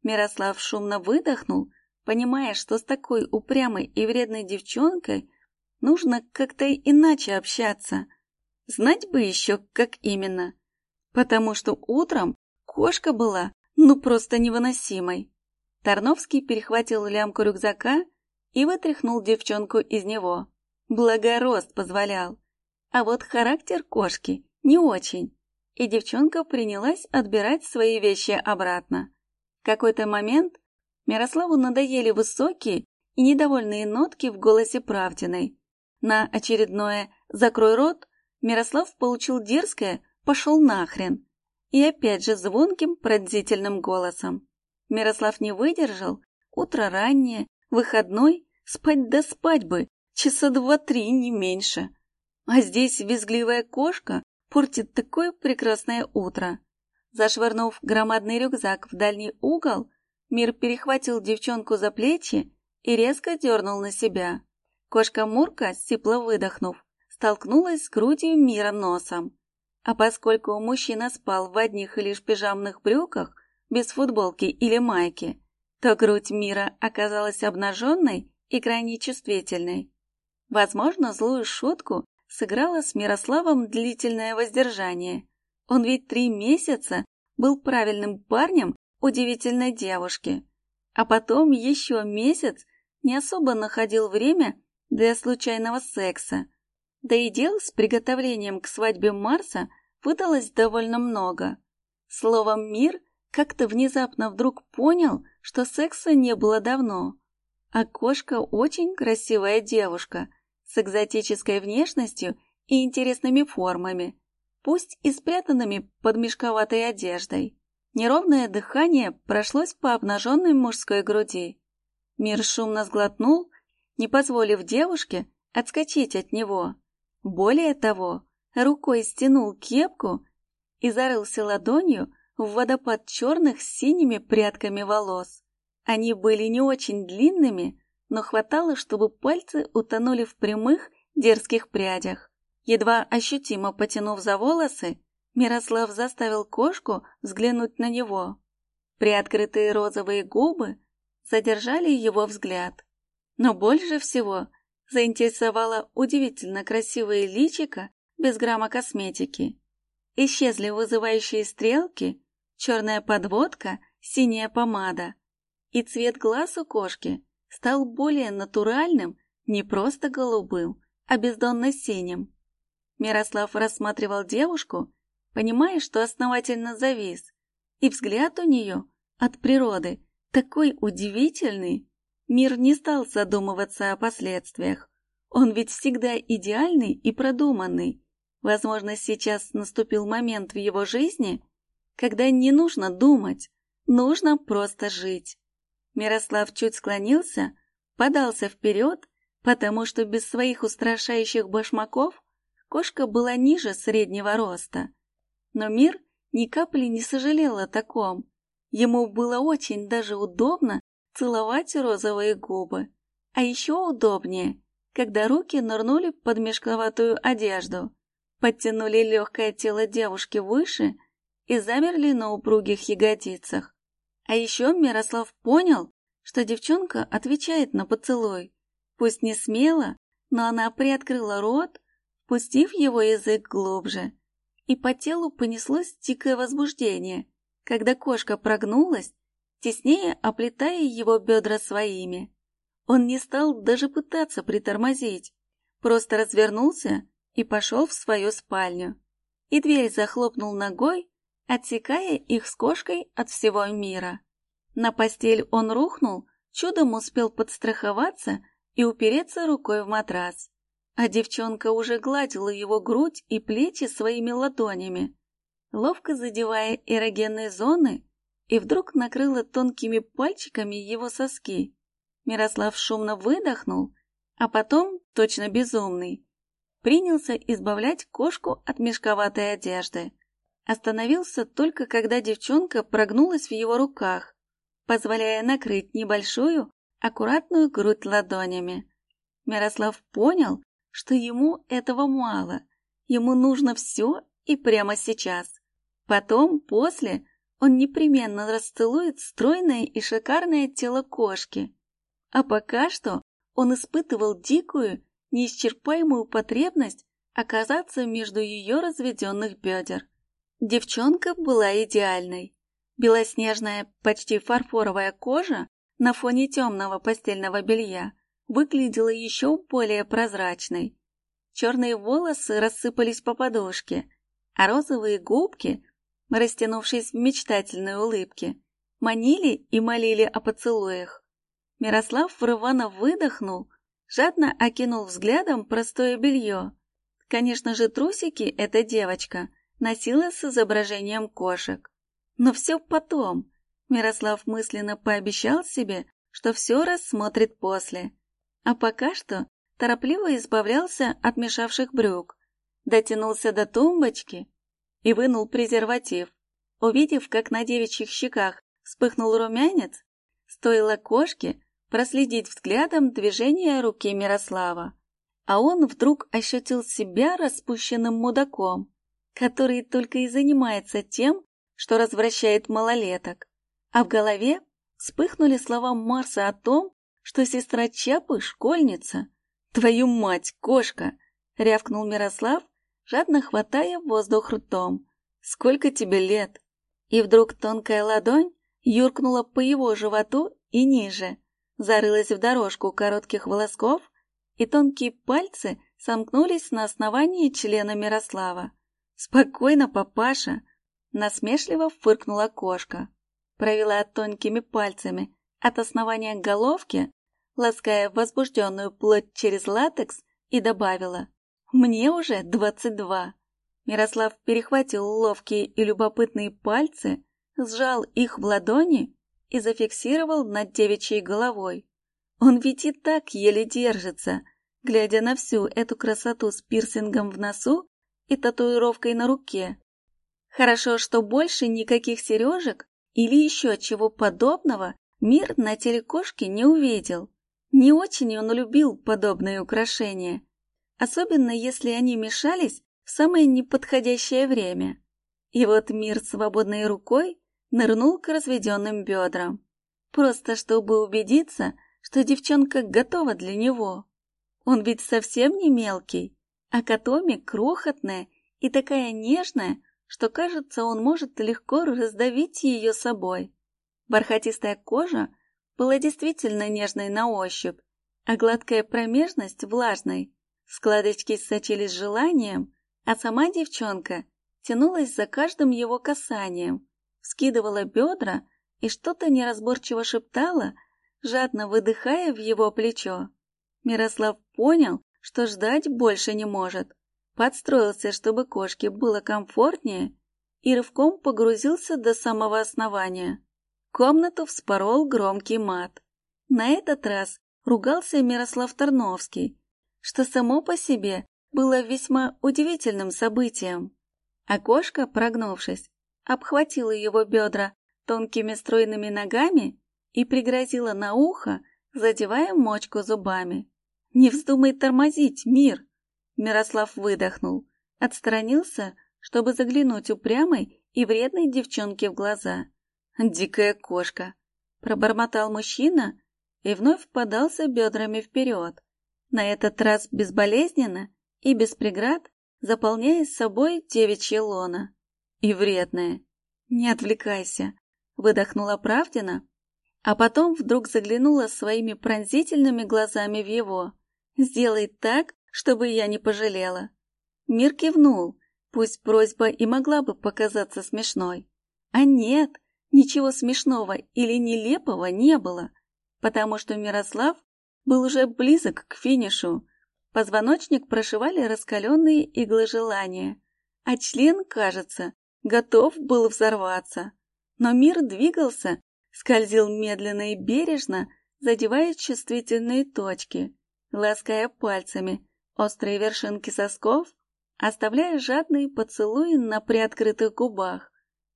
Мирослав шумно выдохнул, понимая, что с такой упрямой и вредной девчонкой нужно как-то иначе общаться. Знать бы еще, как именно. Потому что утром кошка была ну просто невыносимой. Тарновский перехватил лямку рюкзака и вытряхнул девчонку из него. Благорост позволял. А вот характер кошки не очень, и девчонка принялась отбирать свои вещи обратно. В какой-то момент Мирославу надоели высокие и недовольные нотки в голосе Правдиной. На очередное «закрой рот» Мирослав получил дерзкое «пошел нахрен» и опять же звонким пронзительным голосом. Мирослав не выдержал, утро раннее, выходной, спать да спать бы, часа два-три, не меньше. А здесь визгливая кошка портит такое прекрасное утро. Зашвырнув громадный рюкзак в дальний угол, Мир перехватил девчонку за плечи и резко дернул на себя. Кошка Мурка, сипло выдохнув, столкнулась с грудью Мира носом. А поскольку мужчина спал в одних лишь пижамных брюках, без футболки или майки, то грудь Мира оказалась обнаженной и крайне чувствительной. Возможно, злую шутку сыграло с Мирославом длительное воздержание. Он ведь три месяца был правильным парнем удивительной девушки, а потом еще месяц не особо находил время для случайного секса. Да и дел с приготовлением к свадьбе Марса выдалось довольно много. Словом, мир как-то внезапно вдруг понял, что секса не было давно. А кошка очень красивая девушка, с экзотической внешностью и интересными формами, пусть и спрятанными под мешковатой одеждой. Неровное дыхание прошлось по обнаженной мужской груди. Мир шумно сглотнул, не позволив девушке отскочить от него. Более того, рукой стянул кепку и зарылся ладонью в водопад черных с синими прядками волос. Они были не очень длинными, но хватало, чтобы пальцы утонули в прямых, дерзких прядях. Едва ощутимо потянув за волосы, Мирослав заставил кошку взглянуть на него. Приоткрытые розовые губы задержали его взгляд. Но больше всего заинтересовало удивительно красивое личико без грамма косметики. Исчезли вызывающие стрелки, черная подводка, синяя помада. И цвет глаз у кошки стал более натуральным, не просто голубым, а бездонно синим. Мирослав рассматривал девушку, понимая, что основательно завис, и взгляд у нее от природы такой удивительный. Мир не стал задумываться о последствиях. Он ведь всегда идеальный и продуманный. Возможно, сейчас наступил момент в его жизни, когда не нужно думать, нужно просто жить. Мирослав чуть склонился, подался вперед, потому что без своих устрашающих башмаков кошка была ниже среднего роста. Но мир ни капли не сожалел о таком. Ему было очень даже удобно целовать розовые губы. А еще удобнее, когда руки нырнули под мешковатую одежду, подтянули легкое тело девушки выше и замерли на упругих ягодицах. А еще Мирослав понял, что девчонка отвечает на поцелуй. Пусть не смело, но она приоткрыла рот, пустив его язык глубже. И по телу понеслось дикое возбуждение, когда кошка прогнулась, теснее оплетая его бедра своими. Он не стал даже пытаться притормозить, просто развернулся и пошел в свою спальню. И дверь захлопнул ногой, отсекая их с кошкой от всего мира. На постель он рухнул, чудом успел подстраховаться и упереться рукой в матрас. А девчонка уже гладила его грудь и плечи своими ладонями, ловко задевая эрогенные зоны, и вдруг накрыла тонкими пальчиками его соски. Мирослав шумно выдохнул, а потом, точно безумный, принялся избавлять кошку от мешковатой одежды. Остановился только когда девчонка прогнулась в его руках, позволяя накрыть небольшую, аккуратную грудь ладонями. Мирослав понял, что ему этого мало, ему нужно все и прямо сейчас. Потом, после, он непременно расцелует стройное и шикарное тело кошки. А пока что он испытывал дикую, неисчерпаемую потребность оказаться между ее разведенных бедер. Девчонка была идеальной. Белоснежная, почти фарфоровая кожа на фоне темного постельного белья выглядела еще более прозрачной. Черные волосы рассыпались по подушке, а розовые губки, растянувшись в мечтательной улыбке, манили и молили о поцелуях. Мирослав рвано выдохнул, жадно окинул взглядом простое белье. Конечно же, трусики эта девочка носила с изображением кошек. Но все потом. Мирослав мысленно пообещал себе, что все рассмотрит после. А пока что торопливо избавлялся от мешавших брюк, дотянулся до тумбочки и вынул презерватив. Увидев, как на девичьих щеках вспыхнул румянец, стоило кошке проследить взглядом движение руки Мирослава. А он вдруг ощутил себя распущенным мудаком, который только и занимается тем, что развращает малолеток. А в голове вспыхнули слова Марса о том, что сестра Чапы — школьница. «Твою мать, кошка!» — рявкнул Мирослав, жадно хватая воздух ртом. «Сколько тебе лет?» И вдруг тонкая ладонь юркнула по его животу и ниже, зарылась в дорожку коротких волосков, и тонкие пальцы сомкнулись на основании члена Мирослава. «Спокойно, папаша!» — насмешливо фыркнула кошка. Провела тонкими пальцами от основания головки, лаская возбужденную плоть через латекс, и добавила «Мне уже двадцать два». Мирослав перехватил ловкие и любопытные пальцы, сжал их в ладони и зафиксировал над девичьей головой. Он ведь и так еле держится, глядя на всю эту красоту с пирсингом в носу и татуировкой на руке. Хорошо, что больше никаких сережек или еще чего подобного мир на теле кошки не увидел. Не очень он любил подобные украшения, особенно если они мешались в самое неподходящее время. И вот мир свободной рукой нырнул к разведенным бедрам, просто чтобы убедиться, что девчонка готова для него. Он ведь совсем не мелкий, а Катоми крохотная и такая нежная, что, кажется, он может легко раздавить ее собой. Бархатистая кожа была действительно нежной на ощупь, а гладкая промежность влажной. Складочки сочились желанием, а сама девчонка тянулась за каждым его касанием, скидывала бедра и что-то неразборчиво шептала, жадно выдыхая в его плечо. Мирослав понял, что ждать больше не может. Подстроился, чтобы кошке было комфортнее, и рывком погрузился до самого основания. Комнату вспорол громкий мат. На этот раз ругался Мирослав Тарновский, что само по себе было весьма удивительным событием. А кошка, прогнувшись, обхватила его бедра тонкими стройными ногами и пригрозила на ухо, задевая мочку зубами. «Не вздумай тормозить, мир!» Мирослав выдохнул, отстранился, чтобы заглянуть упрямой и вредной девчонке в глаза. «Дикая кошка!» — пробормотал мужчина и вновь подался бедрами вперед, на этот раз безболезненно и без преград, заполняя собой девичье лона. И вредная. «Не отвлекайся!» — выдохнула Правдина, а потом вдруг заглянула своими пронзительными глазами в его. «Сделай так, чтобы я не пожалела». Мир кивнул, пусть просьба и могла бы показаться смешной. А нет, ничего смешного или нелепого не было, потому что Мирослав был уже близок к финишу. Позвоночник прошивали раскаленные иглы желания, а член, кажется, готов был взорваться. Но мир двигался, скользил медленно и бережно, задевая чувствительные точки, лаская пальцами острые вершинки сосков, оставляя жадные поцелуи на приоткрытых губах.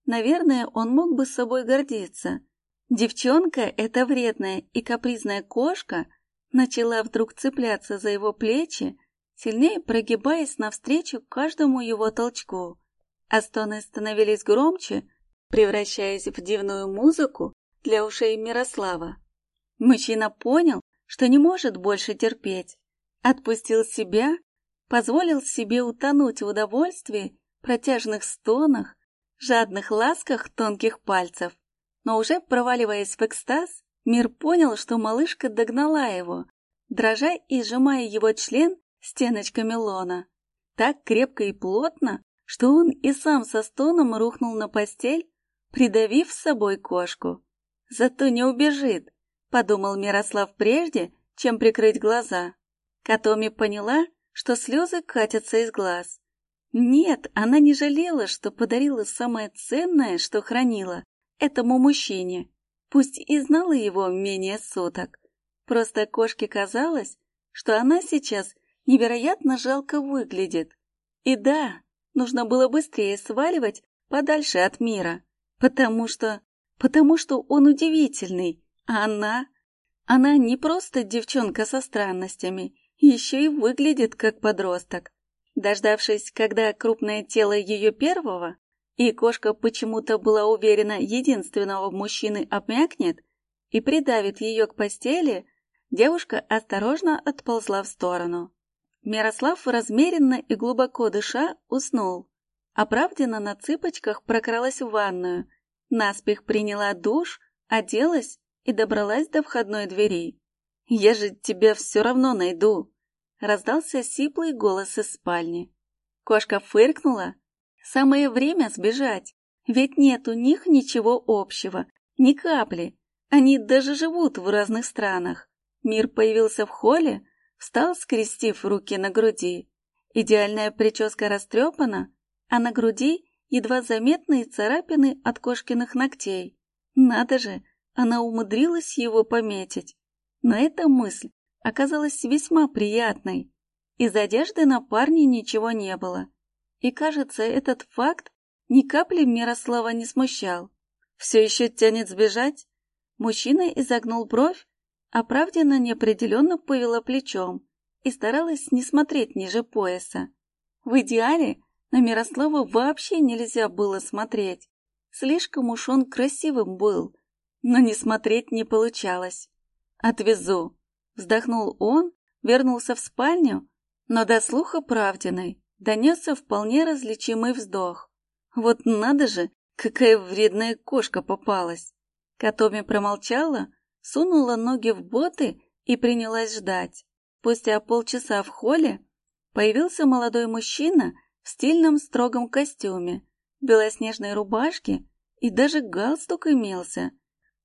Наверное, он мог бы собой гордиться. Девчонка, эта вредная и капризная кошка, начала вдруг цепляться за его плечи, сильнее прогибаясь навстречу каждому его толчку. А стоны становились громче, превращаясь в дивную музыку для ушей Мирослава. Мужчина понял, что не может больше терпеть. Отпустил себя, позволил себе утонуть в удовольствии, протяжных стонах, жадных ласках тонких пальцев. Но уже проваливаясь в экстаз, мир понял, что малышка догнала его, дрожа и сжимая его член стеночками лона. Так крепко и плотно, что он и сам со стоном рухнул на постель, придавив с собой кошку. Зато не убежит, подумал Мирослав прежде, чем прикрыть глаза. Катоми поняла, что слезы катятся из глаз. Нет, она не жалела, что подарила самое ценное, что хранила, этому мужчине, пусть и знала его менее суток. Просто кошке казалось, что она сейчас невероятно жалко выглядит. И да, нужно было быстрее сваливать подальше от мира, потому что... потому что он удивительный, она... Она не просто девчонка со странностями, еще и выглядит как подросток. Дождавшись, когда крупное тело ее первого, и кошка почему-то была уверена, единственного мужчины обмякнет и придавит ее к постели, девушка осторожно отползла в сторону. Мирослав размеренно и глубоко дыша уснул. Оправденно на цыпочках прокралась в ванную, наспех приняла душ, оделась и добралась до входной двери. «Я же тебя все равно найду!» Раздался сиплый голос из спальни. Кошка фыркнула. «Самое время сбежать, ведь нет у них ничего общего, ни капли. Они даже живут в разных странах. Мир появился в холле, встал, скрестив руки на груди. Идеальная прическа растрепана, а на груди едва заметные царапины от кошкиных ногтей. Надо же, она умудрилась его пометить. Но эта мысль оказалась весьма приятной. Из одежды на парне ничего не было. И, кажется, этот факт ни капли Мирослава не смущал. Все еще тянет сбежать? Мужчина изогнул бровь, оправденно неопределенно повела плечом и старалась не смотреть ниже пояса. В идеале на Мирослава вообще нельзя было смотреть. Слишком уж он красивым был, но не смотреть не получалось. «Отвезу», — вздохнул он, вернулся в спальню, но до слуха правдиной донесся вполне различимый вздох. «Вот надо же, какая вредная кошка попалась!» Катоми промолчала, сунула ноги в боты и принялась ждать. Спустя полчаса в холле появился молодой мужчина в стильном строгом костюме, белоснежной рубашке и даже галстук имелся.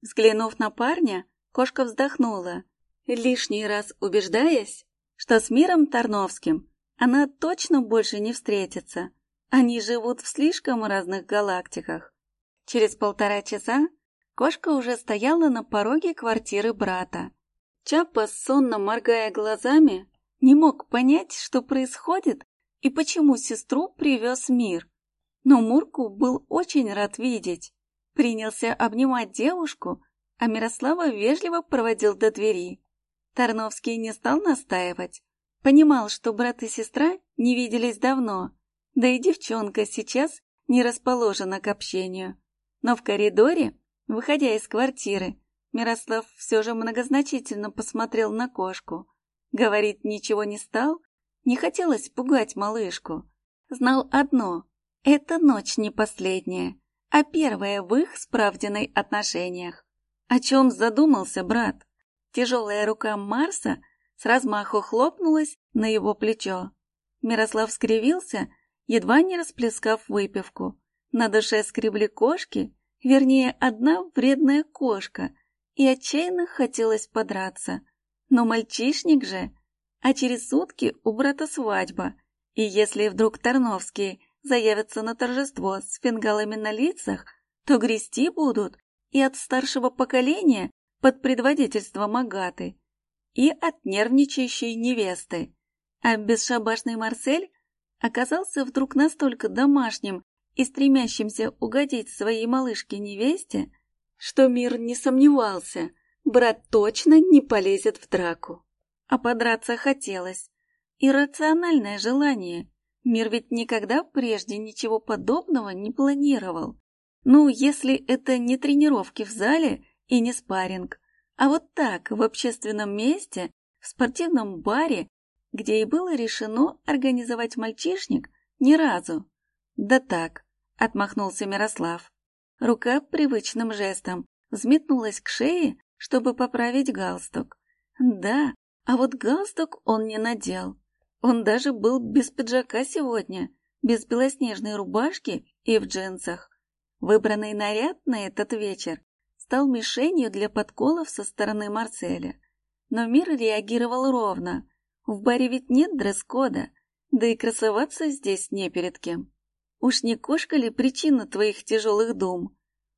Взглянув на парня, кошка вздохнула, лишний раз убеждаясь, что с миром Тарновским она точно больше не встретится. Они живут в слишком разных галактиках. Через полтора часа Кошка уже стояла на пороге квартиры брата. Чапа, сонно моргая глазами, не мог понять, что происходит и почему сестру привез мир. Но Мурку был очень рад видеть. Принялся обнимать девушку, а Мирослава вежливо проводил до двери. Тарновский не стал настаивать. Понимал, что брат и сестра не виделись давно, да и девчонка сейчас не расположена к общению. Но в коридоре Выходя из квартиры, Мирослав все же многозначительно посмотрел на кошку. Говорить ничего не стал, не хотелось пугать малышку. Знал одно — эта ночь не последняя, а первая в их справденной отношениях. О чем задумался брат? Тяжелая рука Марса с размаху хлопнулась на его плечо. Мирослав скривился, едва не расплескав выпивку. На душе скребли кошки, вернее, одна вредная кошка, и отчаянно хотелось подраться. Но мальчишник же, а через сутки у брата свадьба, и если вдруг Тарновские заявятся на торжество с фингалами на лицах, то грести будут и от старшего поколения под предводительством Агаты, и от нервничающей невесты. А бесшабашный Марсель оказался вдруг настолько домашним и стремящимся угодить своей малышке-невесте, что мир не сомневался, брат точно не полезет в драку. А подраться хотелось. Иррациональное желание. Мир ведь никогда прежде ничего подобного не планировал. Ну, если это не тренировки в зале и не спарринг, а вот так, в общественном месте, в спортивном баре, где и было решено организовать мальчишник, ни разу. Да так, отмахнулся Мирослав. Рука привычным жестом взметнулась к шее, чтобы поправить галстук. Да, А вот галстук он не надел. Он даже был без пиджака сегодня, без белоснежной рубашки и в джинсах. Выбранный наряд на этот вечер стал мишенью для подколов со стороны Марселя. Но мир реагировал ровно. В баре ведь нет дресс-кода, да и красоваться здесь не перед кем. Уж не кошка ли причина твоих тяжелых дум?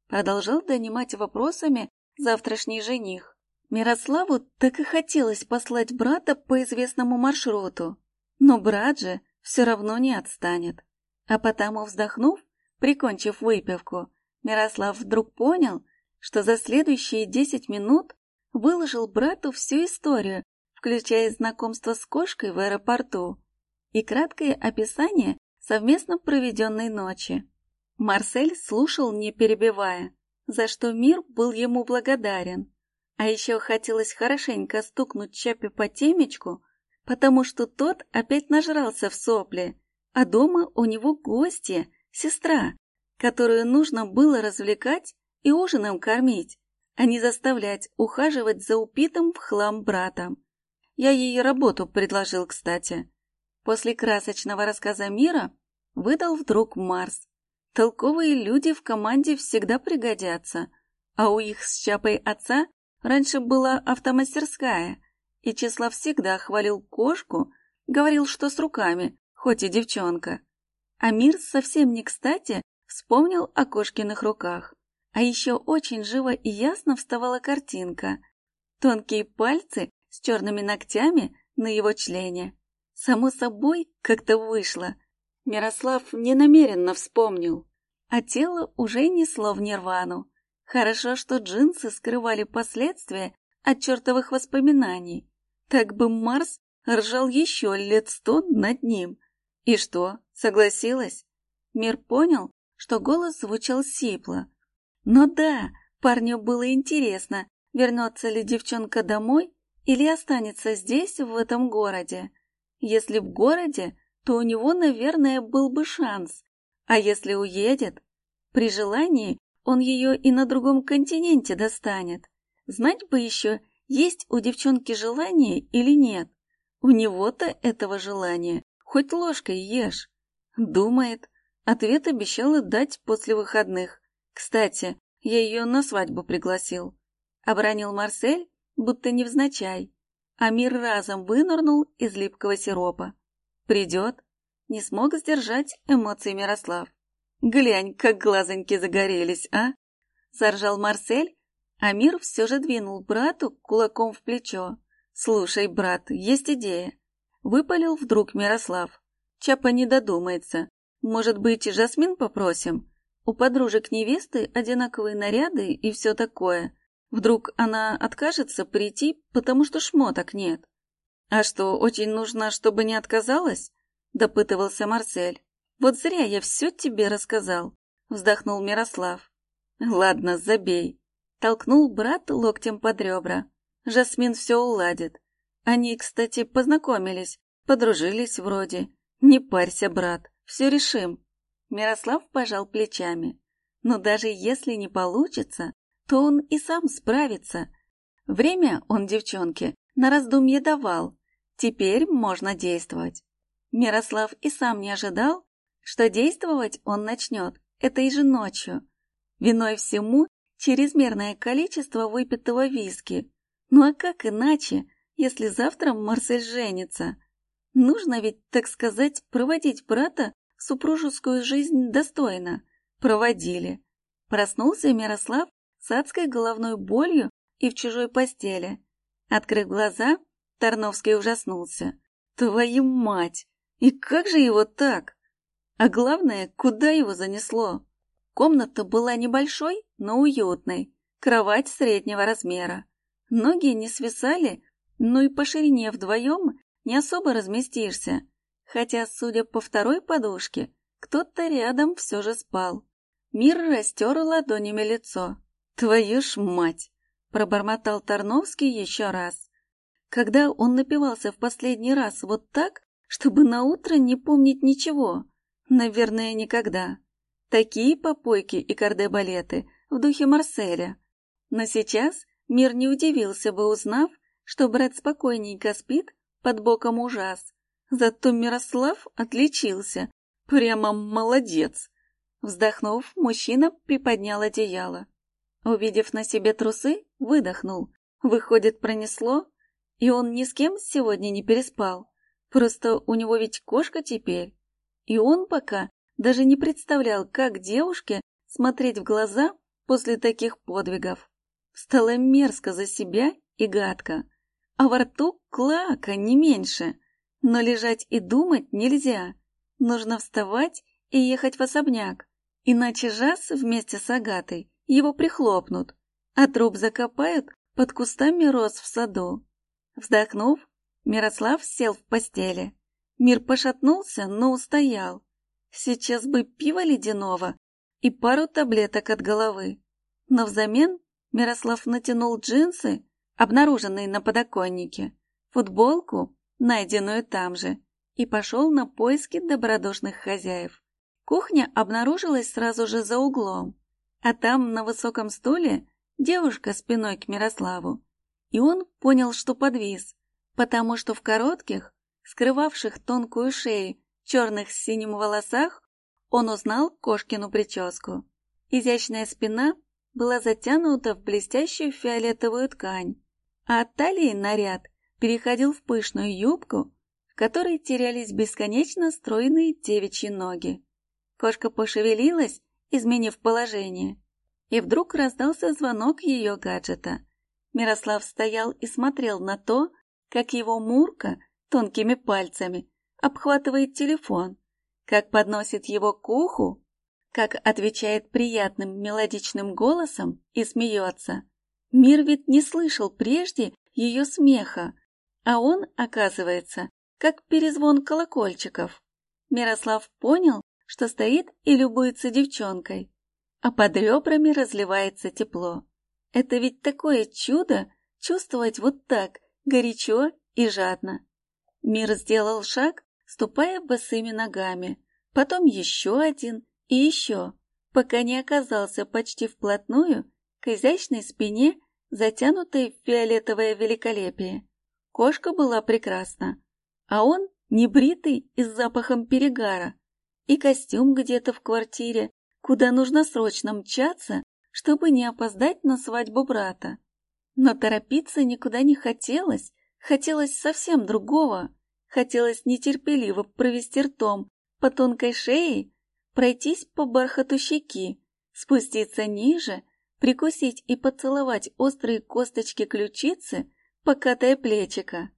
Продолжал донимать вопросами завтрашний жених. Мирославу так и хотелось послать брата по известному маршруту, но брат же все равно не отстанет. А потому, вздохнув, прикончив выпивку, Мирослав вдруг понял, что за следующие десять минут выложил брату всю историю, включая знакомство с кошкой в аэропорту и краткое описание совместно проведенной ночи. Марсель слушал, не перебивая, за что мир был ему благодарен. А еще хотелось хорошенько стукнуть Чапи по темечку, потому что тот опять нажрался в сопли, а дома у него гости, сестра, которую нужно было развлекать и ужином кормить, а не заставлять ухаживать за упитым в хлам братом. Я ей работу предложил, кстати. После красочного рассказа мира выдал вдруг Марс. Толковые люди в команде всегда пригодятся, а у их с Чапой отца раньше была автомастерская, и Числав всегда хвалил кошку, говорил, что с руками, хоть и девчонка. А мир совсем не кстати вспомнил о кошкиных руках. А еще очень живо и ясно вставала картинка. Тонкие пальцы с черными ногтями на его члене. Само собой, как-то вышло. Мирослав ненамеренно вспомнил, а тело уже несло в нирвану. Хорошо, что джинсы скрывали последствия от чертовых воспоминаний. Так бы Марс ржал еще лет сто над ним. И что, согласилась? Мир понял, что голос звучал сипло. Но да, парню было интересно, вернется ли девчонка домой или останется здесь, в этом городе. Если в городе, то у него, наверное, был бы шанс. А если уедет? При желании он ее и на другом континенте достанет. Знать бы еще, есть у девчонки желание или нет. У него-то этого желания хоть ложкой ешь. Думает. Ответ обещала дать после выходных. Кстати, я ее на свадьбу пригласил. Обронил Марсель, будто невзначай а мир разом вынырнул из липкого сиропа. «Придет?» Не смог сдержать эмоции Мирослав. «Глянь, как глазоньки загорелись, а?» Заржал Марсель, а мир все же двинул брату кулаком в плечо. «Слушай, брат, есть идея». Выпалил вдруг Мирослав. Чапа не додумается. Может быть, Жасмин попросим? У подружек невесты одинаковые наряды и все такое. Вдруг она откажется прийти, потому что шмоток нет. А что, очень нужно, чтобы не отказалась? Допытывался Марсель. Вот зря я все тебе рассказал, вздохнул Мирослав. Ладно, забей. Толкнул брат локтем под ребра. Жасмин все уладит. Они, кстати, познакомились, подружились вроде. Не парься, брат, все решим. Мирослав пожал плечами. Но даже если не получится, то он и сам справится. Время он девчонке на раздумье давал. Теперь можно действовать. Мирослав и сам не ожидал, что действовать он начнет этой же ночью. Виной всему чрезмерное количество выпитого виски. Ну а как иначе, если завтра Марсель женится? Нужно ведь, так сказать, проводить брата супружескую жизнь достойно. Проводили. Проснулся Мирослав с адской головной болью и в чужой постели. Открыв глаза, Тарновский ужаснулся. Твою мать! И как же его так? А главное, куда его занесло? Комната была небольшой, но уютной. Кровать среднего размера. Ноги не свисали, но и по ширине вдвоем не особо разместишься. Хотя, судя по второй подушке, кто-то рядом все же спал. Мир растер ладонями лицо. «Твою ж мать!» — пробормотал Тарновский еще раз. Когда он напивался в последний раз вот так, чтобы на утро не помнить ничего? Наверное, никогда. Такие попойки и кардебалеты в духе Марселя. Но сейчас мир не удивился бы, узнав, что брат спокойненько спит под боком ужас. Зато Мирослав отличился. Прямо молодец. Вздохнув, мужчина приподнял одеяло. Увидев на себе трусы, выдохнул. Выходит, пронесло? И он ни с кем сегодня не переспал. Просто у него ведь кошка теперь. И он пока даже не представлял, как девушке смотреть в глаза после таких подвигов. Стало мерзко за себя и гадко а во рту клака не меньше. Но лежать и думать нельзя. Нужно вставать и ехать в особняк, иначе Жас вместе с Агатой его прихлопнут, а труп закопают под кустами роз в саду. Вздохнув, Мирослав сел в постели. Мир пошатнулся, но устоял. Сейчас бы пиво ледяного и пару таблеток от головы. Но взамен Мирослав натянул джинсы обнаруженный на подоконнике, футболку, найденную там же, и пошел на поиски добродушных хозяев. Кухня обнаружилась сразу же за углом, а там на высоком стуле девушка спиной к Мирославу. И он понял, что подвис, потому что в коротких, скрывавших тонкую шею, черных с синим волосах, он узнал кошкину прическу. Изящная спина была затянута в блестящую фиолетовую ткань, а от талии наряд переходил в пышную юбку, в которой терялись бесконечно стройные девичьи ноги. Кошка пошевелилась, изменив положение, и вдруг раздался звонок ее гаджета. Мирослав стоял и смотрел на то, как его Мурка тонкими пальцами обхватывает телефон, как подносит его к уху, как отвечает приятным мелодичным голосом и смеется. Мир ведь не слышал прежде ее смеха, а он, оказывается, как перезвон колокольчиков. Мирослав понял, что стоит и любуется девчонкой, а под ребрами разливается тепло. Это ведь такое чудо чувствовать вот так, горячо и жадно. Мир сделал шаг, ступая босыми ногами, потом еще один и еще, пока не оказался почти вплотную к изящной спине, затянутой в фиолетовое великолепие. Кошка была прекрасна, а он небритый и с запахом перегара, и костюм где-то в квартире, куда нужно срочно мчаться, чтобы не опоздать на свадьбу брата. Но торопиться никуда не хотелось, хотелось совсем другого. Хотелось нетерпеливо провести ртом по тонкой шее, пройтись по бархату щеки, спуститься ниже прикусить и поцеловать острые косточки ключицы, покатая плечика.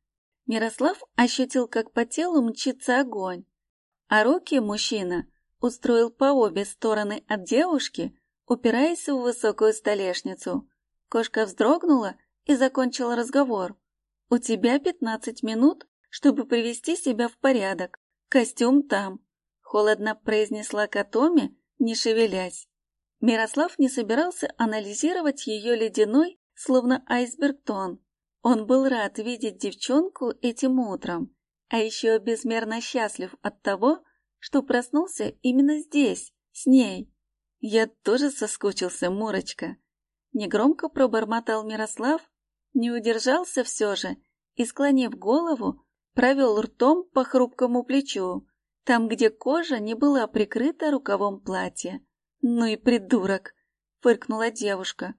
Мирослав ощутил, как по телу мчится огонь, а руки мужчина устроил по обе стороны от девушки, упираясь в высокую столешницу. Кошка вздрогнула и закончила разговор. «У тебя пятнадцать минут, чтобы привести себя в порядок. Костюм там», — холодно произнесла Катоми, не шевелясь. Мирослав не собирался анализировать ее ледяной, словно айсберг тон. Он был рад видеть девчонку этим утром, а еще безмерно счастлив от того, что проснулся именно здесь, с ней. Я тоже соскучился, Мурочка. Негромко пробормотал Мирослав, не удержался все же и, склонив голову, провел ртом по хрупкому плечу, там, где кожа не была прикрыта рукавом платья. «Ну и придурок!» — фыркнула девушка.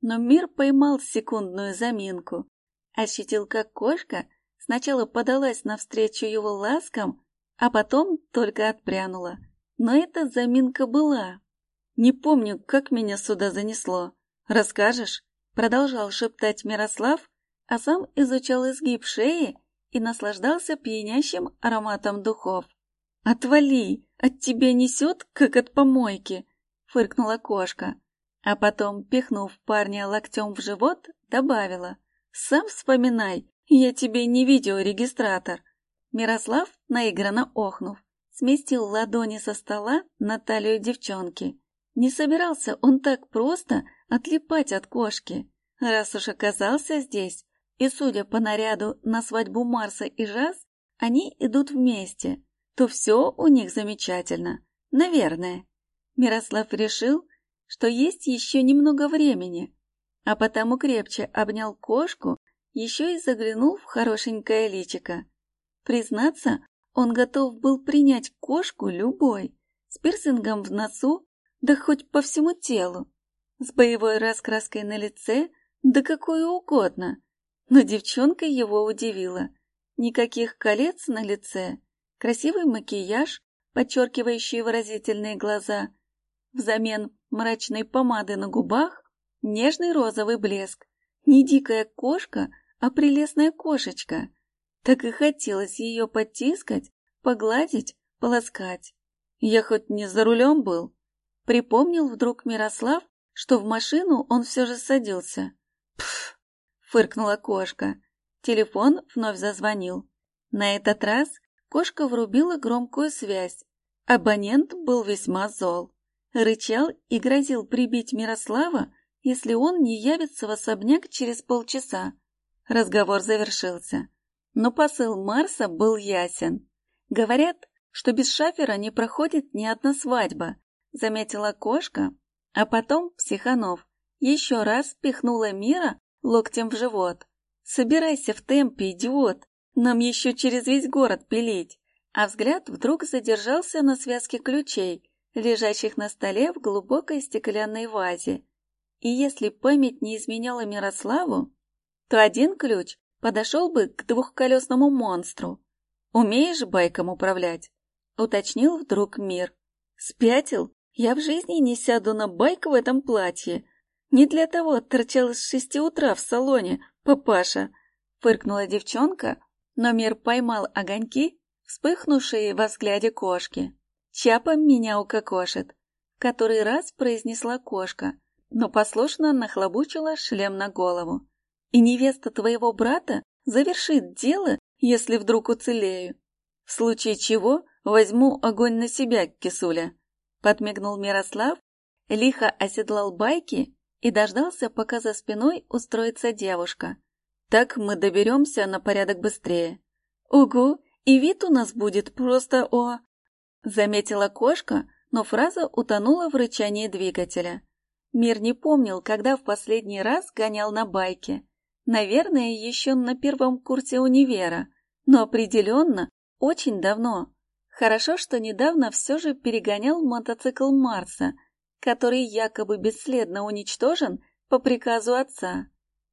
Но мир поймал секундную заминку. Ощутил, как кошка сначала подалась навстречу его ласкам, а потом только отпрянула. Но эта заминка была. «Не помню, как меня сюда занесло. Расскажешь?» Продолжал шептать Мирослав, а сам изучал изгиб шеи и наслаждался пьянящим ароматом духов. «Отвали! От тебя несет, как от помойки!» фыркнула кошка, а потом, пихнув парня локтем в живот, добавила. «Сам вспоминай, я тебе не видеорегистратор». Мирослав, наигранно охнув, сместил ладони со стола на талию девчонки. Не собирался он так просто отлипать от кошки, раз уж оказался здесь, и, судя по наряду на свадьбу Марса и Жаз, они идут вместе, то все у них замечательно. Наверное. Мирослав решил, что есть еще немного времени, а потому крепче обнял кошку еще и заглянул в хорошенькое личико. Признаться, он готов был принять кошку любой, с пирсингом в носу, да хоть по всему телу, с боевой раскраской на лице, да какую угодно. Но девчонка его удивила. Никаких колец на лице, красивый макияж, подчеркивающий выразительные глаза, взамен мрачной помады на губах, нежный розовый блеск. Не дикая кошка, а прелестная кошечка. Так и хотелось ее потискать, погладить, полоскать. Я хоть не за рулем был. Припомнил вдруг Мирослав, что в машину он все же садился. Пф, фыркнула кошка. Телефон вновь зазвонил. На этот раз кошка врубила громкую связь. Абонент был весьма зол. Рычал и грозил прибить Мирослава, если он не явится в особняк через полчаса. Разговор завершился. Но посыл Марса был ясен. Говорят, что без шафера не проходит ни одна свадьба, заметила кошка, а потом Психанов еще раз пихнула Мира локтем в живот. «Собирайся в темпе, идиот! Нам еще через весь город пилить!» А взгляд вдруг задержался на связке ключей, лежащих на столе в глубокой стеклянной вазе. И если память не изменяла Мирославу, то один ключ подошел бы к двухколесному монстру. «Умеешь байком управлять?» — уточнил вдруг Мир. «Спятил? Я в жизни не сяду на байк в этом платье. Не для того торчал с шести утра в салоне, папаша!» — фыркнула девчонка, но Мир поймал огоньки, вспыхнувшие во взгляде кошки. «Чапа меня укокошит!» — который раз произнесла кошка, но послушно нахлобучила шлем на голову и невеста твоего брата завершит дело, если вдруг уцелею. В случае чего возьму огонь на себя, кисуля. Подмигнул Мирослав, лихо оседлал байки и дождался, пока за спиной устроится девушка. Так мы доберемся на порядок быстрее. Угу, и вид у нас будет просто о... Заметила кошка, но фраза утонула в рычании двигателя. Мир не помнил, когда в последний раз гонял на байке. Наверное, еще на первом курсе универа, но определенно очень давно. Хорошо, что недавно все же перегонял мотоцикл Марса, который якобы бесследно уничтожен по приказу отца.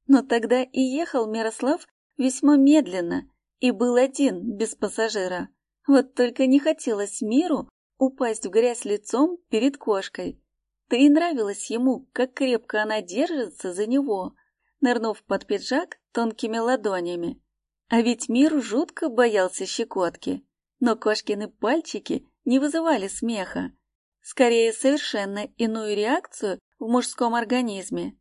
Но тогда и ехал Мирослав весьма медленно и был один, без пассажира. Вот только не хотелось миру упасть в грязь лицом перед кошкой. Да и нравилось ему, как крепко она держится за него, нырнув под пиджак тонкими ладонями. А ведь мир жутко боялся щекотки, но кошкины пальчики не вызывали смеха. Скорее, совершенно иную реакцию в мужском организме.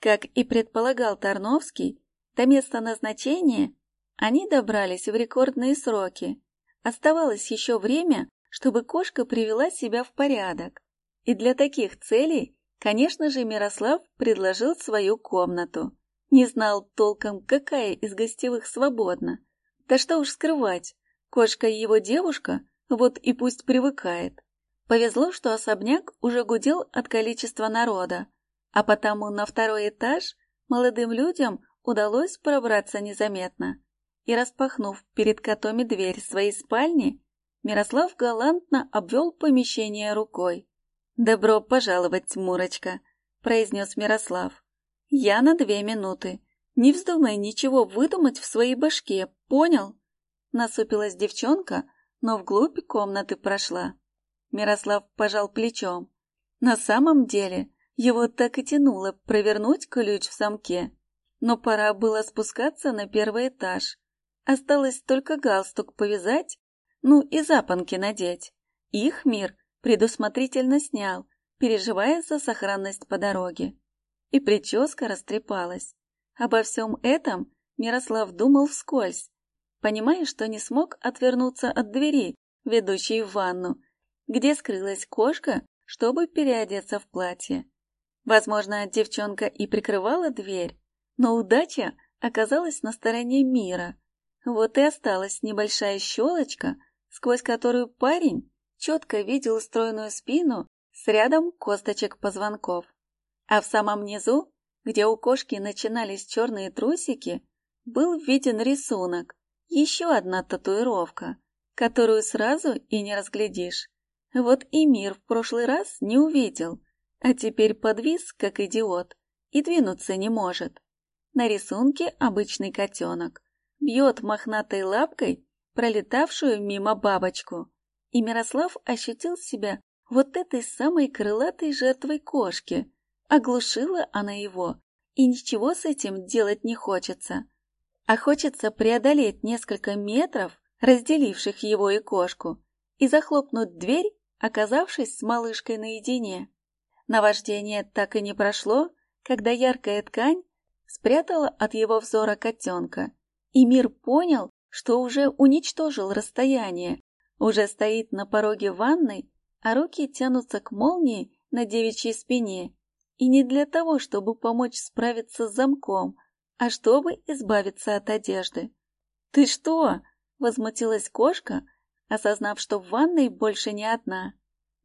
Как и предполагал Тарновский, до места назначения они добрались в рекордные сроки. Оставалось еще время, чтобы кошка привела себя в порядок. И для таких целей, конечно же, Мирослав предложил свою комнату. Не знал толком, какая из гостевых свободна. Да что уж скрывать, кошка и его девушка, вот и пусть привыкает. Повезло, что особняк уже гудел от количества народа, а потому на второй этаж молодым людям удалось пробраться незаметно. И распахнув перед котоми дверь своей спальни, Мирослав галантно обвел помещение рукой. «Добро пожаловать, Мурочка», — произнес Мирослав. Я на две минуты. Не вздумай ничего выдумать в своей башке, понял? Насупилась девчонка, но вглубь комнаты прошла. Мирослав пожал плечом. На самом деле, его так и тянуло провернуть ключ в замке. Но пора было спускаться на первый этаж. Осталось только галстук повязать, ну и запонки надеть. Их мир предусмотрительно снял, переживая за сохранность по дороге и прическа растрепалась. Обо всем этом Мирослав думал вскользь, понимая, что не смог отвернуться от двери, ведущей в ванну, где скрылась кошка, чтобы переодеться в платье. Возможно, девчонка и прикрывала дверь, но удача оказалась на стороне мира. Вот и осталась небольшая щелочка, сквозь которую парень четко видел стройную спину с рядом косточек позвонков. А в самом низу, где у кошки начинались черные трусики, был виден рисунок, еще одна татуировка, которую сразу и не разглядишь. Вот и мир в прошлый раз не увидел, а теперь подвис, как идиот, и двинуться не может. На рисунке обычный котенок бьет мохнатой лапкой пролетавшую мимо бабочку, и Мирослав ощутил себя вот этой самой крылатой жертвой кошки. Оглушила она его, и ничего с этим делать не хочется. А хочется преодолеть несколько метров, разделивших его и кошку, и захлопнуть дверь, оказавшись с малышкой наедине. Наваждение так и не прошло, когда яркая ткань спрятала от его взора котенка, и мир понял, что уже уничтожил расстояние, уже стоит на пороге ванной, а руки тянутся к молнии на девичьей спине. И не для того, чтобы помочь справиться с замком, а чтобы избавиться от одежды. «Ты что?» — возмутилась кошка, осознав, что в ванной больше не одна.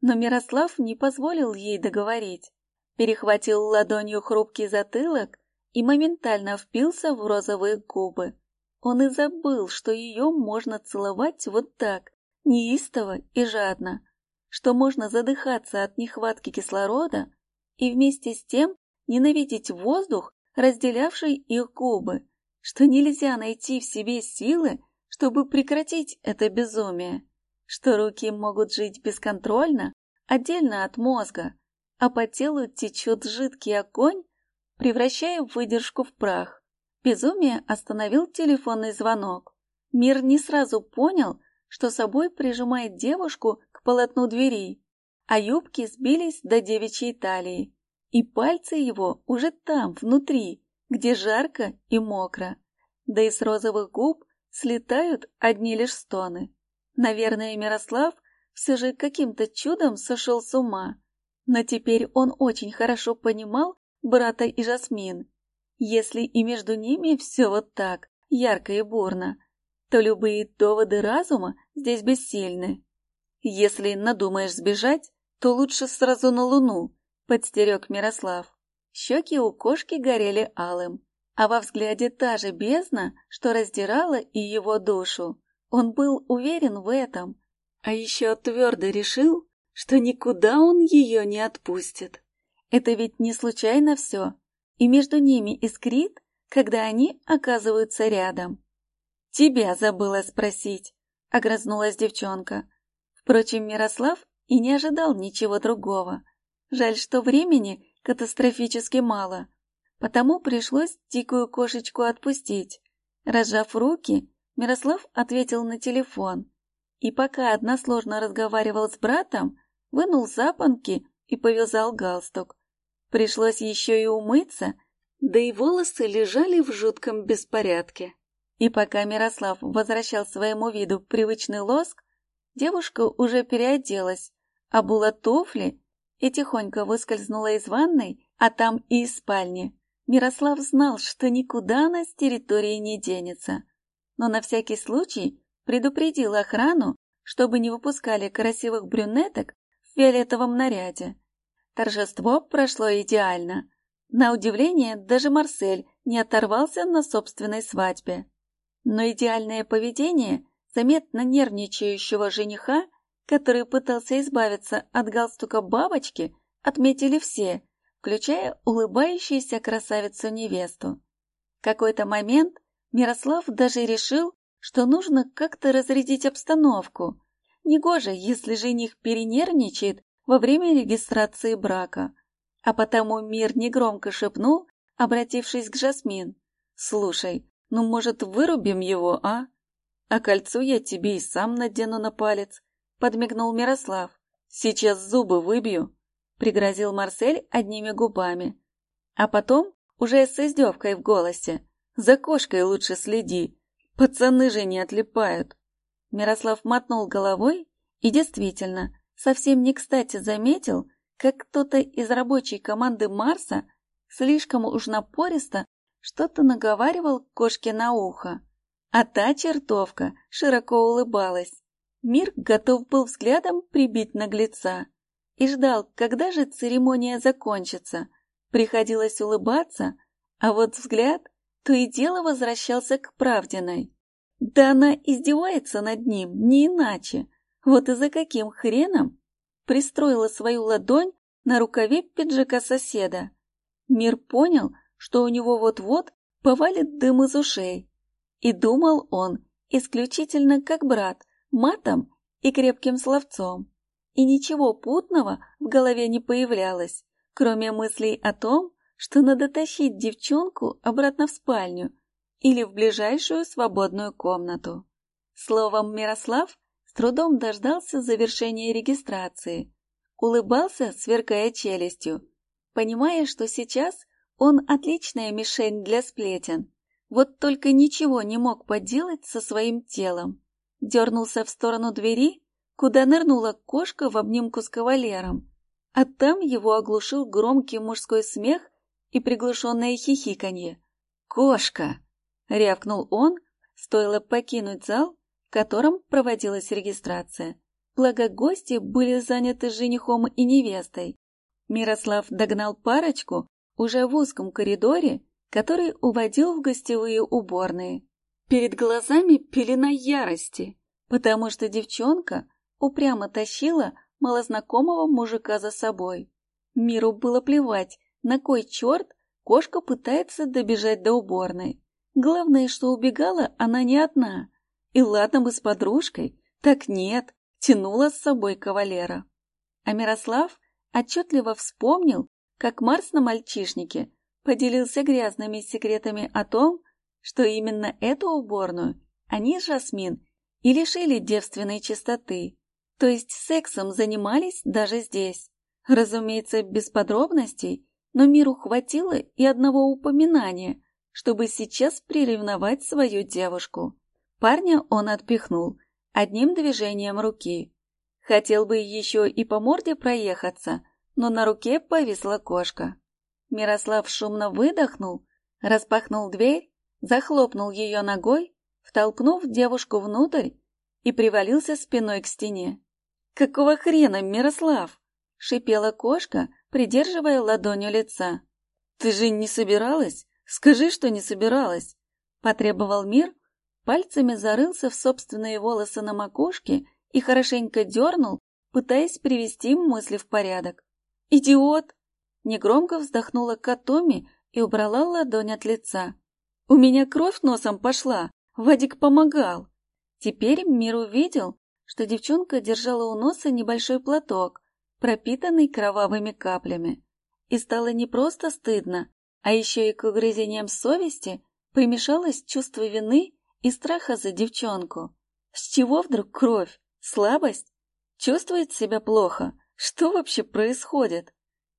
Но Мирослав не позволил ей договорить. Перехватил ладонью хрупкий затылок и моментально впился в розовые губы. Он и забыл, что ее можно целовать вот так, неистово и жадно, что можно задыхаться от нехватки кислорода и вместе с тем ненавидеть воздух, разделявший их губы, что нельзя найти в себе силы, чтобы прекратить это безумие, что руки могут жить бесконтрольно, отдельно от мозга, а по телу течет жидкий огонь, превращая выдержку в прах. Безумие остановил телефонный звонок. Мир не сразу понял, что собой прижимает девушку к полотну дверей, а юбки сбились до девичьей талии, и пальцы его уже там, внутри, где жарко и мокро, да и с розовых губ слетают одни лишь стоны. Наверное, Мирослав все же каким-то чудом сошел с ума, но теперь он очень хорошо понимал брата и Жасмин, если и между ними все вот так, ярко и бурно, то любые доводы разума здесь бессильны. Если надумаешь сбежать, то лучше сразу на луну, подстерег Мирослав. Щеки у кошки горели алым, а во взгляде та же бездна, что раздирала и его душу. Он был уверен в этом, а еще твердо решил, что никуда он ее не отпустит. Это ведь не случайно все и между ними искрит, когда они оказываются рядом. «Тебя забыла спросить», — огрызнулась девчонка. Впрочем, Мирослав и не ожидал ничего другого. Жаль, что времени катастрофически мало, потому пришлось дикую кошечку отпустить. Разжав руки, Мирослав ответил на телефон. И пока односложно разговаривал с братом, вынул запонки и повязал галстук. Пришлось еще и умыться, да и волосы лежали в жутком беспорядке. И пока Мирослав возвращал своему виду привычный лоск, девушка уже переоделась, обула туфли и тихонько выскользнула из ванной, а там и из спальни. Мирослав знал, что никуда она с территории не денется, но на всякий случай предупредил охрану, чтобы не выпускали красивых брюнеток в фиолетовом наряде. Торжество прошло идеально. На удивление, даже Марсель не оторвался на собственной свадьбе. Но идеальное поведение заметно нервничающего жениха, который пытался избавиться от галстука бабочки, отметили все, включая улыбающуюся красавицу-невесту. В какой-то момент Мирослав даже решил, что нужно как-то разрядить обстановку. Негоже, если жених перенервничает во время регистрации брака. А потому мир негромко шепнул, обратившись к Жасмин. «Слушай, ну, может, вырубим его, а? А кольцо я тебе и сам надену на палец», — подмигнул Мирослав. «Сейчас зубы выбью», — пригрозил Марсель одними губами. А потом, уже с издевкой в голосе, «За кошкой лучше следи, пацаны же не отлипают». Мирослав мотнул головой, и действительно, совсем не кстати заметил, как кто-то из рабочей команды Марса слишком уж напористо что-то наговаривал кошке на ухо. А та чертовка широко улыбалась. Мир готов был взглядом прибить наглеца и ждал, когда же церемония закончится. Приходилось улыбаться, а вот взгляд то и дело возвращался к Правдиной. Да она издевается над ним, не иначе. Вот и за каким хреном пристроила свою ладонь на рукаве пиджака соседа. Мир понял, что у него вот-вот повалит дым из ушей. И думал он исключительно как брат, матом и крепким словцом. И ничего путного в голове не появлялось, кроме мыслей о том, что надо тащить девчонку обратно в спальню или в ближайшую свободную комнату. Словом, Мирослав с трудом дождался завершения регистрации, улыбался, сверкая челюстью, понимая, что сейчас он отличная мишень для сплетен. Вот только ничего не мог поделать со своим телом. Дернулся в сторону двери, куда нырнула кошка в обнимку с кавалером, а там его оглушил громкий мужской смех и приглушенное хихиканье. «Кошка!» — рявкнул он, стоило покинуть зал, в котором проводилась регистрация. Благо гости были заняты женихом и невестой. Мирослав догнал парочку уже в узком коридоре, который уводил в гостевые уборные. Перед глазами пелена ярости, потому что девчонка упрямо тащила малознакомого мужика за собой. Миру было плевать, на кой черт кошка пытается добежать до уборной? Главное, что убегала она не одна. И ладно бы с подружкой, так нет, тянула с собой кавалера. А Мирослав отчетливо вспомнил, как Марс на мальчишнике поделился грязными секретами о том, что именно эту уборную они с Жасмин и лишили девственной чистоты, то есть сексом занимались даже здесь. Разумеется, без подробностей но миру хватило и одного упоминания, чтобы сейчас приревновать свою девушку. Парня он отпихнул одним движением руки. Хотел бы еще и по морде проехаться, но на руке повисла кошка. Мирослав шумно выдохнул, распахнул дверь, захлопнул ее ногой, втолкнув девушку внутрь и привалился спиной к стене. «Какого хрена, Мирослав?» — шипела кошка, придерживая ладонью лица. «Ты же не собиралась? Скажи, что не собиралась!» Потребовал мир, пальцами зарылся в собственные волосы на макушке и хорошенько дернул, пытаясь привести мысли в порядок. «Идиот!» Негромко вздохнула Катоми и убрала ладонь от лица. «У меня кровь носом пошла, Вадик помогал!» Теперь Мир увидел, что девчонка держала у носа небольшой платок, пропитанный кровавыми каплями. И стало не просто стыдно, а еще и к угрызениям совести примешалось чувство вины и страха за девчонку. С чего вдруг кровь? Слабость? Чувствует себя плохо? Что вообще происходит?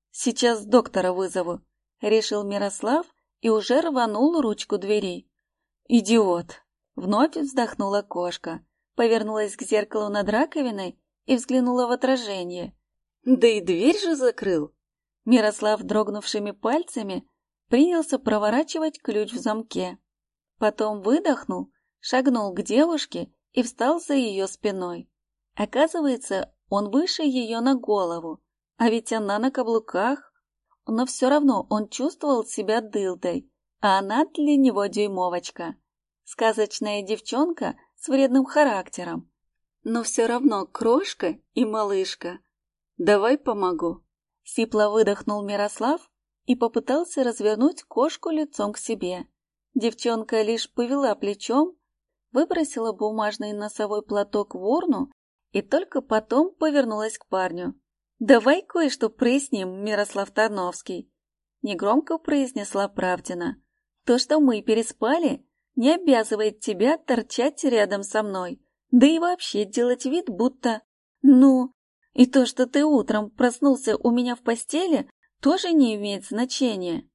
Сейчас доктора вызову, решил Мирослав и уже рванул ручку двери. Идиот! Вновь вздохнула кошка, повернулась к зеркалу над раковиной и взглянула в отражение. Да и дверь же закрыл. Мирослав дрогнувшими пальцами принялся проворачивать ключ в замке. Потом выдохнул, шагнул к девушке и встал за ее спиной. Оказывается, он выше ее на голову, а ведь она на каблуках. Но все равно он чувствовал себя дылдой, а она для него дюймовочка. Сказочная девчонка с вредным характером. Но все равно крошка и малышка — «Давай помогу». Сипло выдохнул Мирослав и попытался развернуть кошку лицом к себе. Девчонка лишь повела плечом, выбросила бумажный носовой платок в урну и только потом повернулась к парню. «Давай кое-что проясним, Мирослав Тарновский», — негромко произнесла Правдина. «То, что мы переспали, не обязывает тебя торчать рядом со мной, да и вообще делать вид, будто... Ну, и то, что ты утром проснулся у меня в постели, тоже не имеет значения.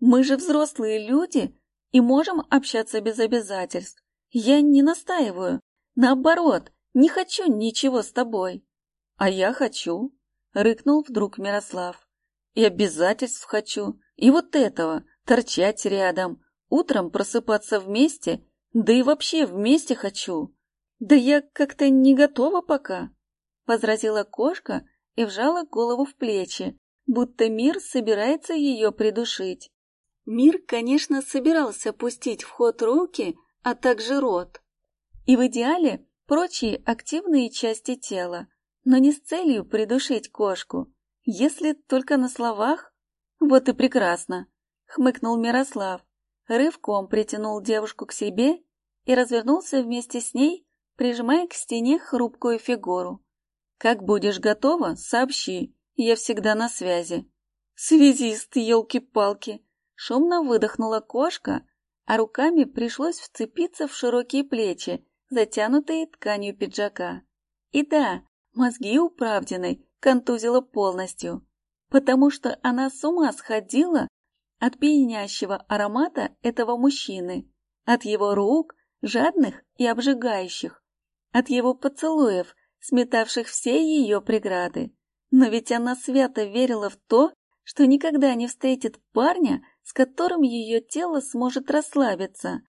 Мы же взрослые люди и можем общаться без обязательств. Я не настаиваю. Наоборот, не хочу ничего с тобой. А я хочу, рыкнул вдруг Мирослав. И обязательств хочу. И вот этого, торчать рядом, утром просыпаться вместе, да и вообще вместе хочу. Да я как-то не готова пока возразила кошка и вжала голову в плечи, будто мир собирается ее придушить. Мир, конечно, собирался пустить в ход руки, а также рот. И в идеале прочие активные части тела, но не с целью придушить кошку, если только на словах. Вот и прекрасно, хмыкнул Мирослав, рывком притянул девушку к себе и развернулся вместе с ней, прижимая к стене хрупкую фигуру. «Как будешь готова, сообщи, я всегда на связи». «Связист, елки-палки!» Шумно выдохнула кошка, а руками пришлось вцепиться в широкие плечи, затянутые тканью пиджака. И да, мозги у правдиной контузило полностью, потому что она с ума сходила от пьянящего аромата этого мужчины, от его рук, жадных и обжигающих, от его поцелуев, сметавших все ее преграды. Но ведь она свято верила в то, что никогда не встретит парня, с которым ее тело сможет расслабиться.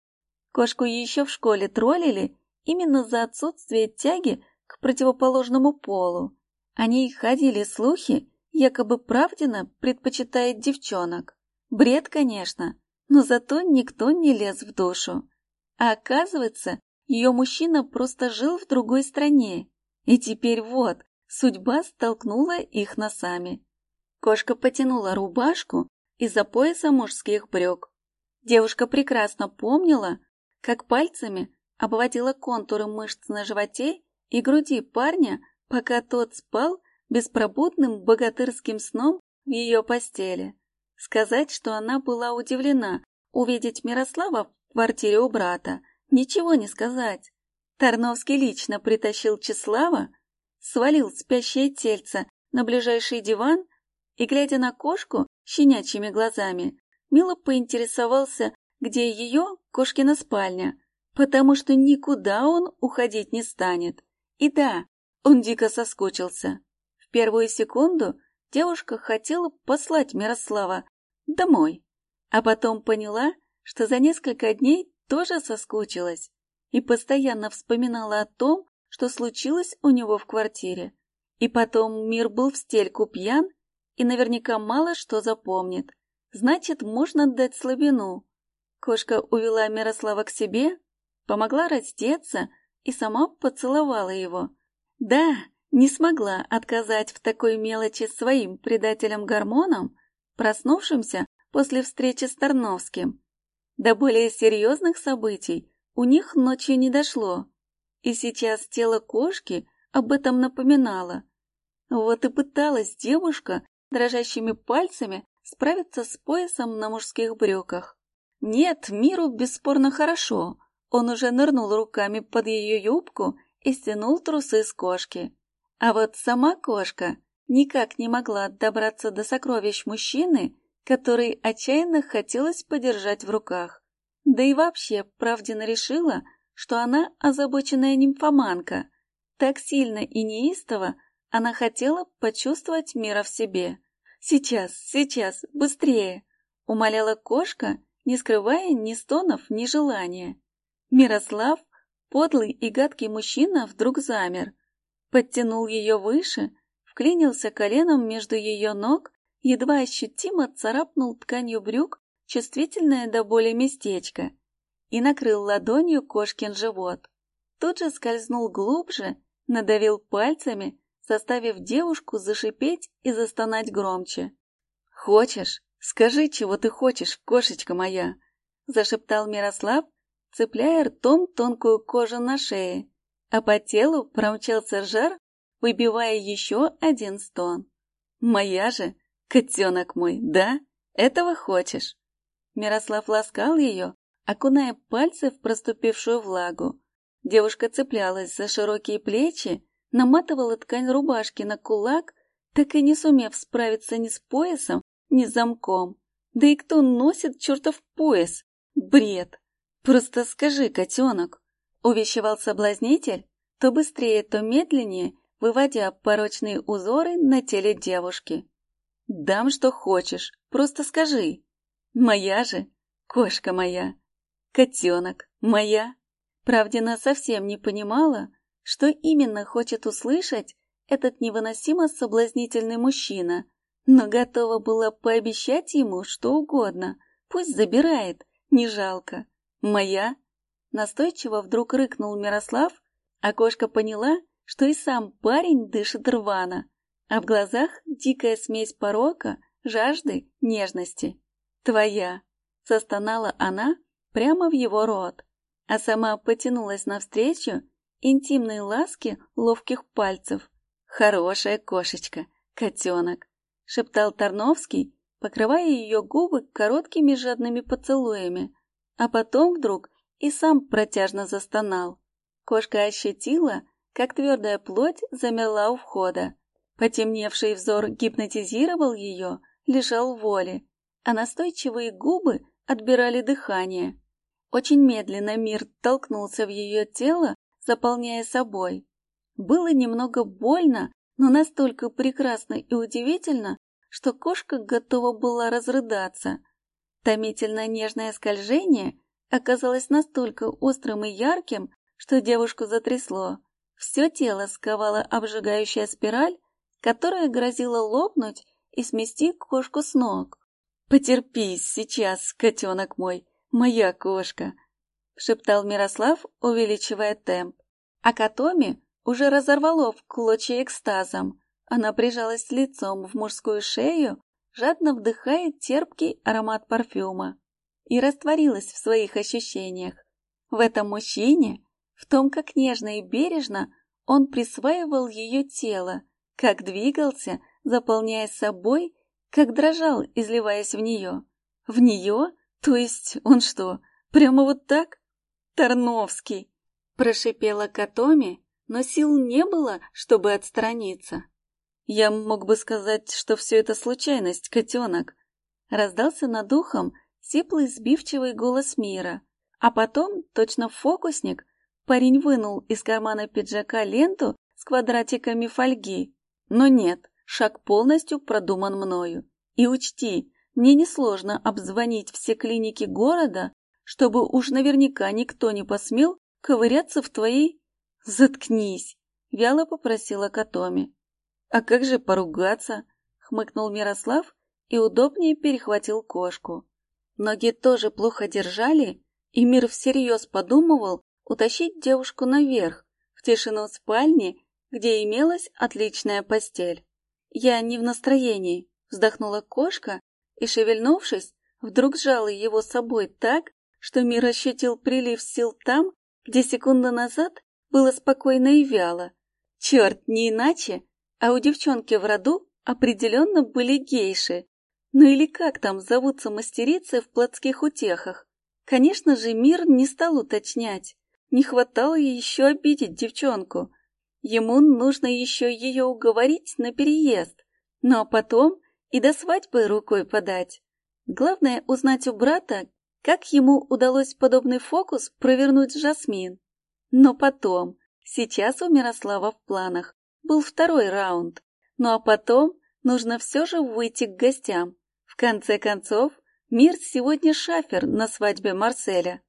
Кошку еще в школе троллили именно за отсутствие тяги к противоположному полу. О ней ходили слухи, якобы Правдина предпочитает девчонок. Бред, конечно, но зато никто не лез в душу. А оказывается, ее мужчина просто жил в другой стране. И теперь вот, судьба столкнула их носами. Кошка потянула рубашку из-за пояса мужских брюк. Девушка прекрасно помнила, как пальцами обводила контуры мышц на животе и груди парня, пока тот спал беспробудным богатырским сном в ее постели. Сказать, что она была удивлена увидеть Мирослава в квартире у брата, ничего не сказать. Тарновский лично притащил Числава, свалил спящее тельце на ближайший диван и, глядя на кошку щенячьими глазами, мило поинтересовался, где ее, кошкина спальня, потому что никуда он уходить не станет. И да, он дико соскучился. В первую секунду девушка хотела послать Мирослава домой, а потом поняла, что за несколько дней тоже соскучилась и постоянно вспоминала о том, что случилось у него в квартире. И потом мир был в стельку пьян и наверняка мало что запомнит. Значит, можно дать слабину. Кошка увела Мирослава к себе, помогла раздеться и сама поцеловала его. Да, не смогла отказать в такой мелочи своим предателям-гормонам, проснувшимся после встречи с Тарновским. До более серьезных событий у них ночью не дошло, и сейчас тело кошки об этом напоминало. Вот и пыталась девушка дрожащими пальцами справиться с поясом на мужских брюках. Нет, миру бесспорно хорошо. Он уже нырнул руками под ее юбку и стянул трусы с кошки. А вот сама кошка никак не могла добраться до сокровищ мужчины, который отчаянно хотелось подержать в руках. Да и вообще, Правдина решила, что она озабоченная нимфоманка. Так сильно и неистово она хотела почувствовать мира в себе. «Сейчас, сейчас, быстрее!» — умоляла кошка, не скрывая ни стонов, ни желания. Мирослав, подлый и гадкий мужчина, вдруг замер, подтянул ее выше, вклинился коленом между ее ног, едва ощутимо царапнул тканью брюк чувствительное до боли местечко и накрыл ладонью кошкин живот. Тут же скользнул глубже, надавил пальцами, заставив девушку зашипеть и застонать громче. «Хочешь? Скажи, чего ты хочешь, кошечка моя!» — зашептал Мирослав, цепляя ртом тонкую кожу на шее, а по телу промчался жар, выбивая еще один стон. «Моя же, котенок мой, да? Этого хочешь?» Мирослав ласкал ее, окуная пальцы в проступившую влагу. Девушка цеплялась за широкие плечи, наматывала ткань рубашки на кулак, так и не сумев справиться ни с поясом, ни с замком. Да и кто носит чертов пояс? Бред! Просто скажи, котенок, увещевал соблазнитель, то быстрее, то медленнее, выводя порочные узоры на теле девушки. Дам, что хочешь, просто скажи. Моя же, кошка моя, котенок, моя. Правдина совсем не понимала, что именно хочет услышать этот невыносимо соблазнительный мужчина, но готова была пообещать ему что угодно, Пусть забирает, не жалко. Моя. Настойчиво вдруг рыкнул Мирослав, а кошка поняла, что и сам парень дышит рвано, а в глазах дикая смесь порока, жажды, нежности. «Твоя!» — застонала она прямо в его рот, а сама потянулась навстречу интимной ласки ловких пальцев. «Хорошая кошечка, котенок!» — шептал Тарновский, покрывая ее губы короткими жадными поцелуями, а потом вдруг и сам протяжно застонал. Кошка ощутила, как твердая плоть замерла у входа. Потемневший взор гипнотизировал ее, лишал воли, а настойчивые губы отбирали дыхание. Очень медленно мир толкнулся в ее тело, заполняя собой. Было немного больно, но настолько прекрасно и удивительно, что кошка готова была разрыдаться. Томительно нежное скольжение оказалось настолько острым и ярким, что девушку затрясло. Все тело сковала обжигающая спираль, которая грозила лопнуть и смести кошку с ног. «Потерпи сейчас, котенок мой, моя кошка!» — шептал Мирослав, увеличивая темп. А Катоми уже разорвало в клочья экстазом. Она прижалась лицом в мужскую шею, жадно вдыхая терпкий аромат парфюма, и растворилась в своих ощущениях. В этом мужчине, в том, как нежно и бережно он присваивал ее тело, как двигался, заполняя собой, как дрожал, изливаясь в нее. В нее? То есть он что, прямо вот так? Тарновский! Прошипела Катоми, но сил не было, чтобы отстраниться. Я мог бы сказать, что все это случайность, котенок. Раздался над ухом сиплый сбивчивый голос мира. А потом, точно фокусник, парень вынул из кармана пиджака ленту с квадратиками фольги. Но нет, шаг полностью продуман мною. И учти, мне несложно обзвонить все клиники города, чтобы уж наверняка никто не посмел ковыряться в твоей... Заткнись, вяло попросила Катоми. «А как же поругаться?» — хмыкнул Мирослав и удобнее перехватил кошку. Ноги тоже плохо держали, и Мир всерьез подумывал утащить девушку наверх, в тишину спальни, где имелась отличная постель. «Я не в настроении», — вздохнула кошка и, шевельнувшись, вдруг сжала его собой так, что Мир ощутил прилив сил там, где секунду назад было спокойно и вяло. Черт, не иначе а у девчонки в роду определенно были гейши. Ну или как там зовутся мастерицы в плотских утехах. Конечно же, мир не стал уточнять. Не хватало еще обидеть девчонку. Ему нужно еще ее уговорить на переезд. Ну а потом и до свадьбы рукой подать. Главное узнать у брата, как ему удалось подобный фокус провернуть с Жасмин. Но потом, сейчас у Мирослава в планах был второй раунд. Ну а потом нужно все же выйти к гостям. Конце концов, Мир сегодня шафер на свадьбе Марселя.